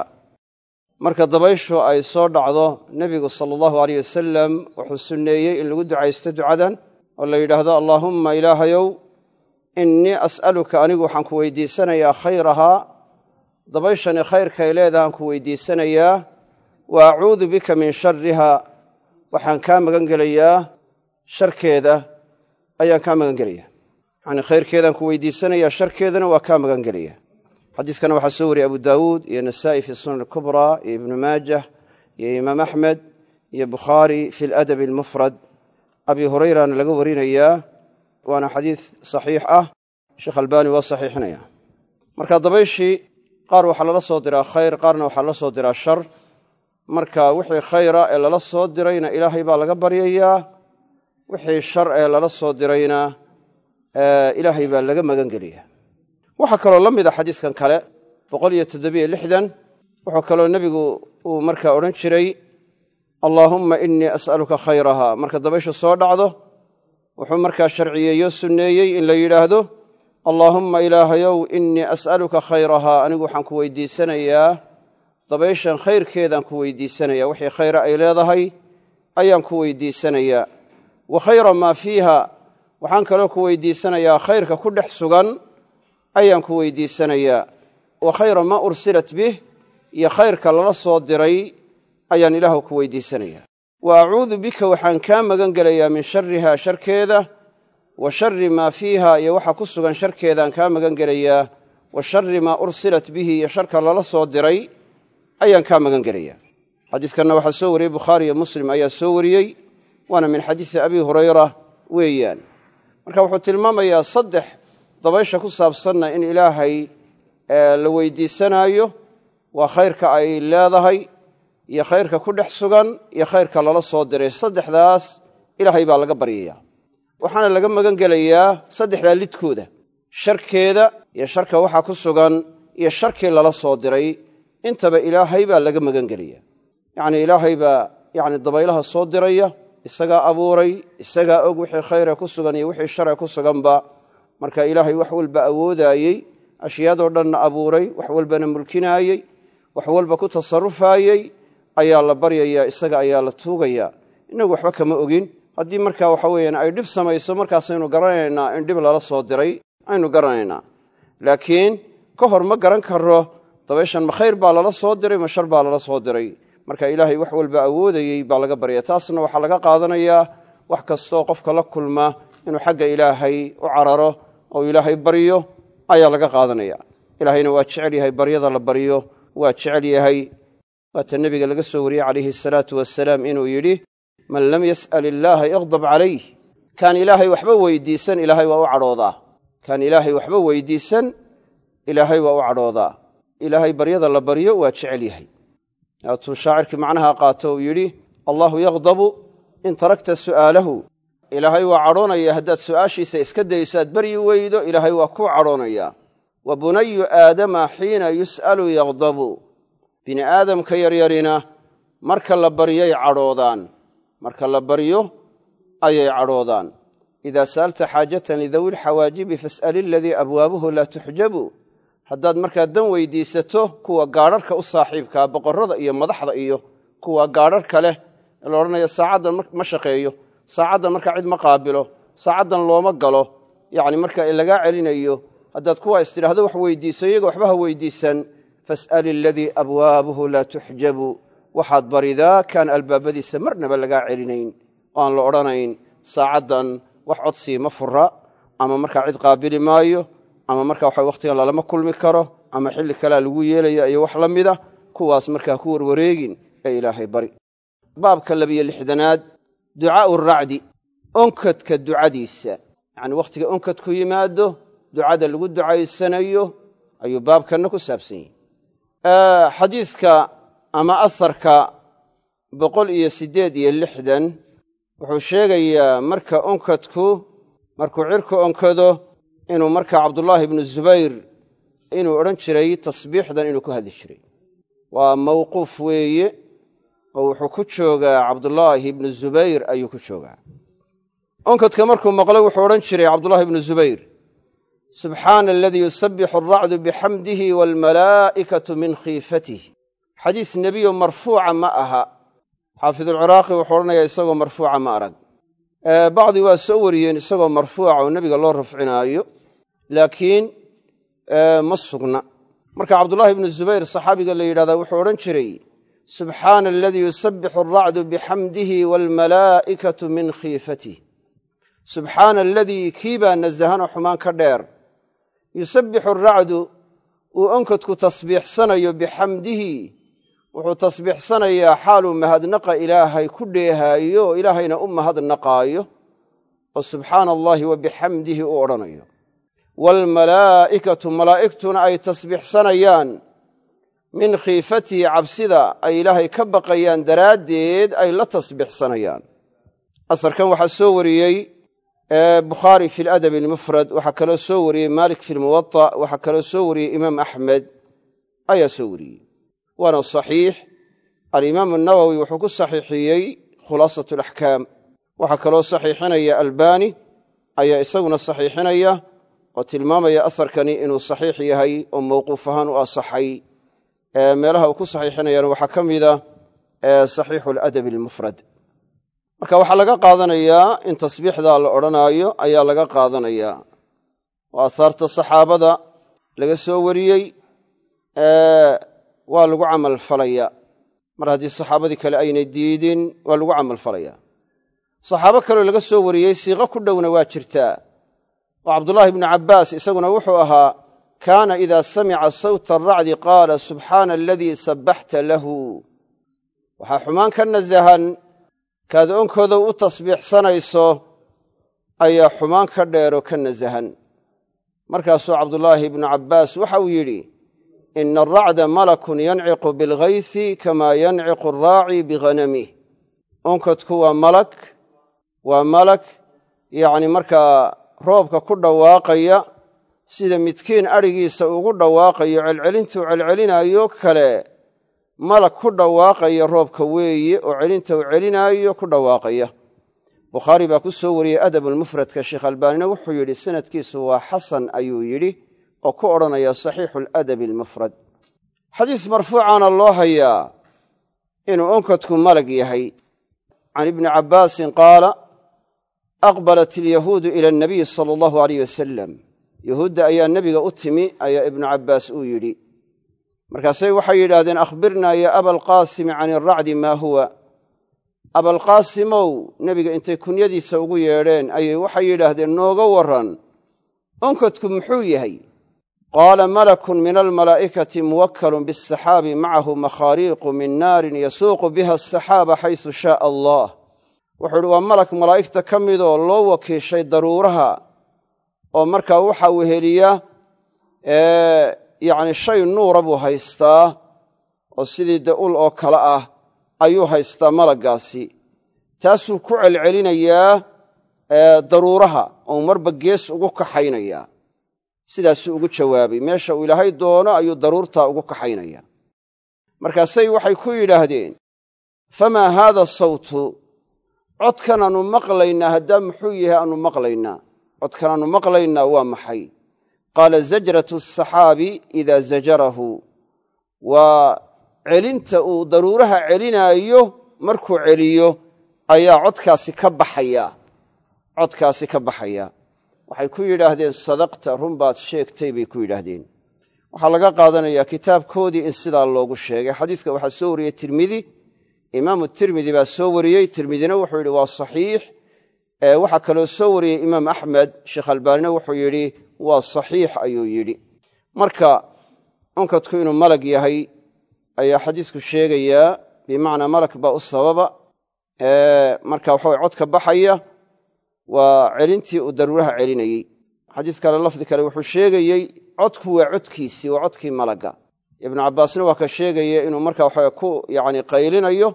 A: marka dabayshu ay soo dhacdo nebigu sala allahu aleyh wasalam wuxuu sunneeyey in lagu ducaysto ducadan oo la yidhaahdo allaahumma ilaahayow innii as'aluka anigu waxaan ku weydiisanayaa khayrahaa dabayshani khayrkay leedahaan ku weydiisanayaa wa acuudu bika min shariha waxaan kaa magan gelayaa sharkeeda ayaan kaa magan gelaya yacnii khayrkeedaan ku weydiisanayaa sharkeedana waa kaa magan gelaya xadiiskana waxaa soo wariyey abu daawuud iyo nasaa'i fi sunan alkubraa iyo ibnu maajah iyo imaam axmed iyo bukhaari fi ladabi almufrad. Abi hurayrana laga warinayaa waana xadiis saxiix ah. Sheekh albaani waa saxiixinaya. Marka dabayshii qaar waxaa lala soo diraa khayr qaarna waxaa lala soo marka wixii khayra ee lala soo dirayna ilaahay baa laga baryayaa. Wixii shar ee lala soo dirayna ilaahay baa laga magan gelaya waxaa kaloo la mida xadiiskan kale boqol iyo toddobiyo lixdan wuxuu kaloo nebigu uu markaa odhan jiray allaahumma innii as'aluka khayraha. Marka dabayshu soo dhacdo wuxuu markaa sharciyeeyo sunneeyey in la yidhaahdo allaahumma ilaahayow innii as'aluka khayrahaa anigu waxaan ku weydiisanayaa dabayshan khayrkeedaan ku weydiisanaya wixii khayra ay leedahay ayaan ku weydiisanayaa wa khayra maa fiiha waxaan kaloo ku weydiisanayaa khayrka ku dhex sugan ayaan ku weydiisanayaa wa khayra maa ursilat bih iyo khayrka lala soo diray ayaan ilaahu ku weydiisanayaa wa acuudu bika waxaan kaa magan gelayaa min shariha sharkeeda wa shari maa fiiha iyo waxa ku sugan sharkeedaan kaa magan gelayaa wa shari maa ursilat bihi iyo sharka lala soo diray ayaan kaa magan gelayaa. Xadiiskanna waxaa soo wariyey bukhaari iyo muslim ayaa soo wariyey waana min xadiisi abi hurayra weeyaan. Marka wuxuu tilmaamayaa saddex dabaysha ku saabsanna in ilaahay la weydiisanaayo. Waa khayrka ay leedahay iyo khayrka ku dhex sugan iyo khayrka lala soo diray. Saddexdaas ilaahay baa laga baryaya waxaana laga magan gelayaa saddexdaa lidkooda sharkeeda iyo sharka waxa ku sugan iyo sharkii lala soo diray intaba ilaahay baa laga magan gelaya yacnii ilaahay baa yacni dabaylaha soo diraya isagaa abuuray isagaa og wixii khayre ku sugan iyo wixii share ku suganba. Marka ilaahay wax walba awoodaayey ashyaadoo dhanna abuuray wax walbana mulkinaayey wax walba ku tasarufaayey ayaa la baryayaa isaga ayaa la tuugayaa innagu waxba kama ogin. Haddii markaa waxa weeyaan ay dhib samayso markaasaynu garanaynaa in dhib lala soo diray aynu garanaynaa. Laakiin ka hor ma garan karo dabayshan ma khayr baa lala soo diray ma shar baa lala soo diray. Marka ilaahay wax walba awoodayey baa laga baryaya taasna waxaa laga qaadanayaa wax kastoo qofka la kulma inuu xagga ilaahay u cararo oo ilaahay baryo ayaa laga qaadanaya. Ilaahayna waa jecel yahay baryada la baryo waa jecel yahay waata nebiga laga soo wariyey calayhi asalaatu wasalaam inuu yidhi man lam yas'al illaaha iqdab calayh. Kaan ilaahay waxba weydiisan ilaahay waa u cadhoodaa. Kaan ilaahay waxba weydiisan ilaahay waa u cadhoodaa ilaahay baryada la baryo waa jecel yahay. Waatuu shaacirkii macnaha qaato uu yidhi allaahu yaqdabu in tarakta su'aalahu. Ilaahay waa cadhoonaya haddaad su'aashiisa iska dayso aad baryi weydo ilaahay waa kuu cadhoonayaa. Wa bunayu aadama xiina yus'alu yaqdabu. Bini aadamka yaryarina marka la baryay cadhoodaan marka la baryo ayay cadhoodaan. Idaa sa'alta xaajatan lidawi lxawaajibi fas'al iladii abwaabuhu laa tuxjabu haddaad markaa dan weydiisato kuwa gaadharhka u saaxiibkaa boqorrada iyo madaxda iyo kuwa gaadharhka leh ee la odhanayo saacaddan ma shaqeeyo. Saacaddan markaa cid ma qaabilo saacaddan looma galo. Yacni marka lagaa celinayo haddaad kuwa istidhaahdo wax weydiiso iyaga waxba ha weydiisan. Fas'al iladii abwaabuhu laa tuxjabu waxaad baridaa kaan albaabadiisa marnaba lagaa celinayn. Oo aan la odhanayn saacaddan wax codsii ma fura ama markaa cid qaabili maayo ama markaa waxa wakhtigan lalama kulmi karo ama xilli kalea lagu yeelaya iyo wax la mida kuwaas markaa ku warwareegin ee ilaahay bari. Baabka labiyo lixdanaad ducaa'u racdi onkadka ducadiisa. Yacni wakhtiga onkadku yimaado ducada lagu ducaysanayo ayuu baabkanna ku saabsan yahi xadiidka ama asarka boqol iyo siddeed iyo lixdan wuxuu sheegayaa marka onkadku markuu cirku onkado inuu markaa cabdullaahi ibnu zubayr inuu odhan jiray tasbiixdan inuu ku hadli jiray. Waa mawquuf weeye oo wuxuu ku joogaa cabdullaahi ibnu zubayr ayuu ku joogaa. Onkadka markuu maqlay wuxuu odhan jiray cabdullaahi ibnu zubayr subxaana aladii yusabbixu alracdu bixamdihi waalmalaa'ikatu min khiifatih xadiis nebiyo marfuuca ma aha. Xaafidulciraaqi wuxuu odhanayaa isagoo marfuuca ma arag. Bacdi waa soo wariyeen isagoo marfuuca oo nebiga loo rafcinaayo laakiin ma sugna. Marka cabdullaahi ibnu zubayr saxaabiga la yidhahdaa wuxuu odhan jiray subxaana aladii yusabbixu alracdu bixamdihi waalmalaa'ikatu min khiifatih subxaana aladii kii baa nasahanoo xumaan ka dheer. Yusabbixu aracdu uu onkadku tasbiixsanayo bixamdihi wuxuu tasbiixsanayaa xaaluu mahadnaqa ilaahay ku dheehaayo ilaahayna u mahadnaqaayo oo subxaana allaahi wa bixamdihi u odhanayo waalmalaa'ikatu malaa'igtuna ay tasbiixsanayaan min khiifatihi cabsida ay ilaahay ka baqayaan daraaddeed ay la tasbiixsanayaan asarkan waxaa soo wariyey bukhaari fi ladabi almufrad waxaa kaloo soo wariyey maalik fi lmuwata waxaa kaloo soo wariyey imaam axmed ayaa soo wariyey waana saxiix alimaamu nawowi wuxuu ku saxiixiyey khulaasat alaxkaam waxaa kaloo saxiixinaya albani ayaa isaguna saxiixinaya oo tilmaamaya asarkani inuu saxiix yahay oo mawquuf ahaan u asaxay meelaha uu ku saxiixinayana waxaa ka mida saxiixu aladabi almufrad. Marka waxaa laga qaadanayaa in tasbiixdaa la odhanaayo ayaa laga qaadanayaa oo aahaarta saxaabada laga soo wariyey waa lagu camal falaya. Mar haddii saxaabadii kale aynay diidin waa lagu camal falaya. Saxaabo kaleo laga soo wariyey siiqo ku dhowna waa jirtaa oo cabdullaahi ibnu cabbaas isaguna wuxuu ahaa kaana idaa samica sawta aracdi qaala subxaana aladii sabbaxta lahu. Waxaa xumaan ka nasahan kaad onkooda u tasbiixsanayso ayaa xumaan ka dheeroo ka nasahan. Markaasuu cabdullaahi ibnu cabbaas waxa uu yidhi ina aracda malakun yanciqu bilghaysi kamaa yanciqu araaci bighanamih onkadku waa malag waa malag yacni markaa roobka ku dhawaaqaya sida midkiin adhigiisa ugu dhawaaqayo celcelintuu celcelinaayo kale malag ku dhawaaqaya roobka weeye oo celinta uu celinaayo ku dhawaaqaya. Bukhaari baa ku soo wariyey adabulmufradka sheekh albaanina wuxuu yidhi sanadkiisu waa xasan ayuu yidhi oo ku odhanaya saxiixu aladabi almufrad xadiis marfuucaana loo hayaa inuu onkadku malag yahay. Can ibni cabbaasin qaala aqbalat alyahuudu ila anabiyi sala allahu aleyh wasalam yahuudda ayaa nebiga u timi ayaa ibnu cabbaas uu yidhi markaasay waxay yidhaahdeen akhbirnaa ya abalqaasimi can iracdi maa huwa abalqaasimow nebiga intay kunyadiisa ugu yeedheen ayay waxay yidhaahdeen nooga warran onkadku muxuu yahay qaala malakun min almalaa'ikati muwakkalun biasaxaabi macahu makhaariiqu min naarin yasuuqu biha asaxaaba xaysu shaaa allah wuxuu idhi waa malak malaa'igta ka midoo loo wakiishay daruuraha oo markaa waxa weheliya yacni shay nuura buu haystaa oo sidii de ul oo kale ah ayuu haystaa malaggaasi. Taasuu ku celcelinayaa daruuraha oo marba gees ugu kaxaynayaa sidaasuu ugu jawaabay. Meesha uu ilaahay doono ayuu daruurtaa ugu kaxaynayaa markaasay waxay ku yidhaahdeen famaa haada sawtu codkan aanu maqlaynaa haddaa muxuu yahay aanu maqlaynaa. Codkan aanu maqlaynaa waa maxay? Qaala zajratu asaxaabi idaa zajarahu. Waa celinta uu daruuraha celinaayo markuu celiyo ayaa codkaasi ka baxaya. Codkaasi ka baxaya. Waxay ku yidhaahdeen sadaqta run baad sheegtay bay ku yidhaahdeen. Waxaa laga qaadanayaa kitaabkoodii in sidaa loogu sheegay. Xadiiska waxaa soo wariyey tirmidi imaamu tirmidi baa soo wariyey. Tirmidina wuxuu yidhi waa saxiix. Waxaa kaloo soo wariyey imaam axmed sheekh albaanina wuxuu yidhi waa saxiix ayuu yidhi. Marka unkadku inuu malag yahay ayaa xadiisku sheegayaa bimacnaa malag baa u sababa. Marka waxaw codka baxaya waa celintii uu daruuraha celinayey. Xadiis kale lafdi kale wuxuu sheegayey codku waa codkiisii waa codkii malagga ibnu cabbaasna waa ka sheegaya inuu marka waxa ku yani qaylinayo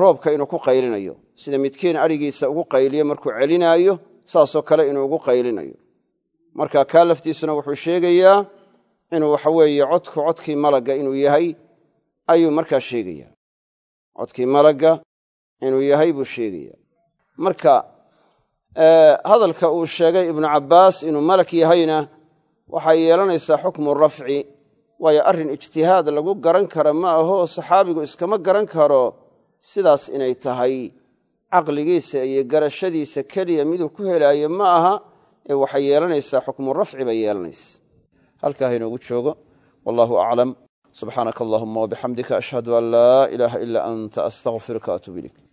A: roobka inuu ku qaylinayo. Sida midkiin adhigiisa ugu qayliyo markuu celinaayo saasoo kale inuu ugu qaylinayo. Marka kaa laftiisuna wuxuu sheegayaa inuu waxa weeye codku codkii malagga inuu yahay ayuu markaa sheegaya codkii malagga inuu yahay buu sheegaya marka hadalka uu sheegay ibnu cabbaas inuu malak yahayna waxay yeelanaysaa xukmu rafci waayo arrin ijtihaad lagu garan kara ma aho saxaabigu iskama garan karo sidaas inay tahay. Caqligiisa iyo garashadiisa keliya miduu ku helaayo ma aha ee waxay yeelanaysaa xukmu rafci bay yeelanaysa halkaa hainoogu joogo wallahu aclam. Subxaanaka allahuma wabixamdika ashhadu an laa ilaaha ilaa anta astaqfiruka atuub ilayk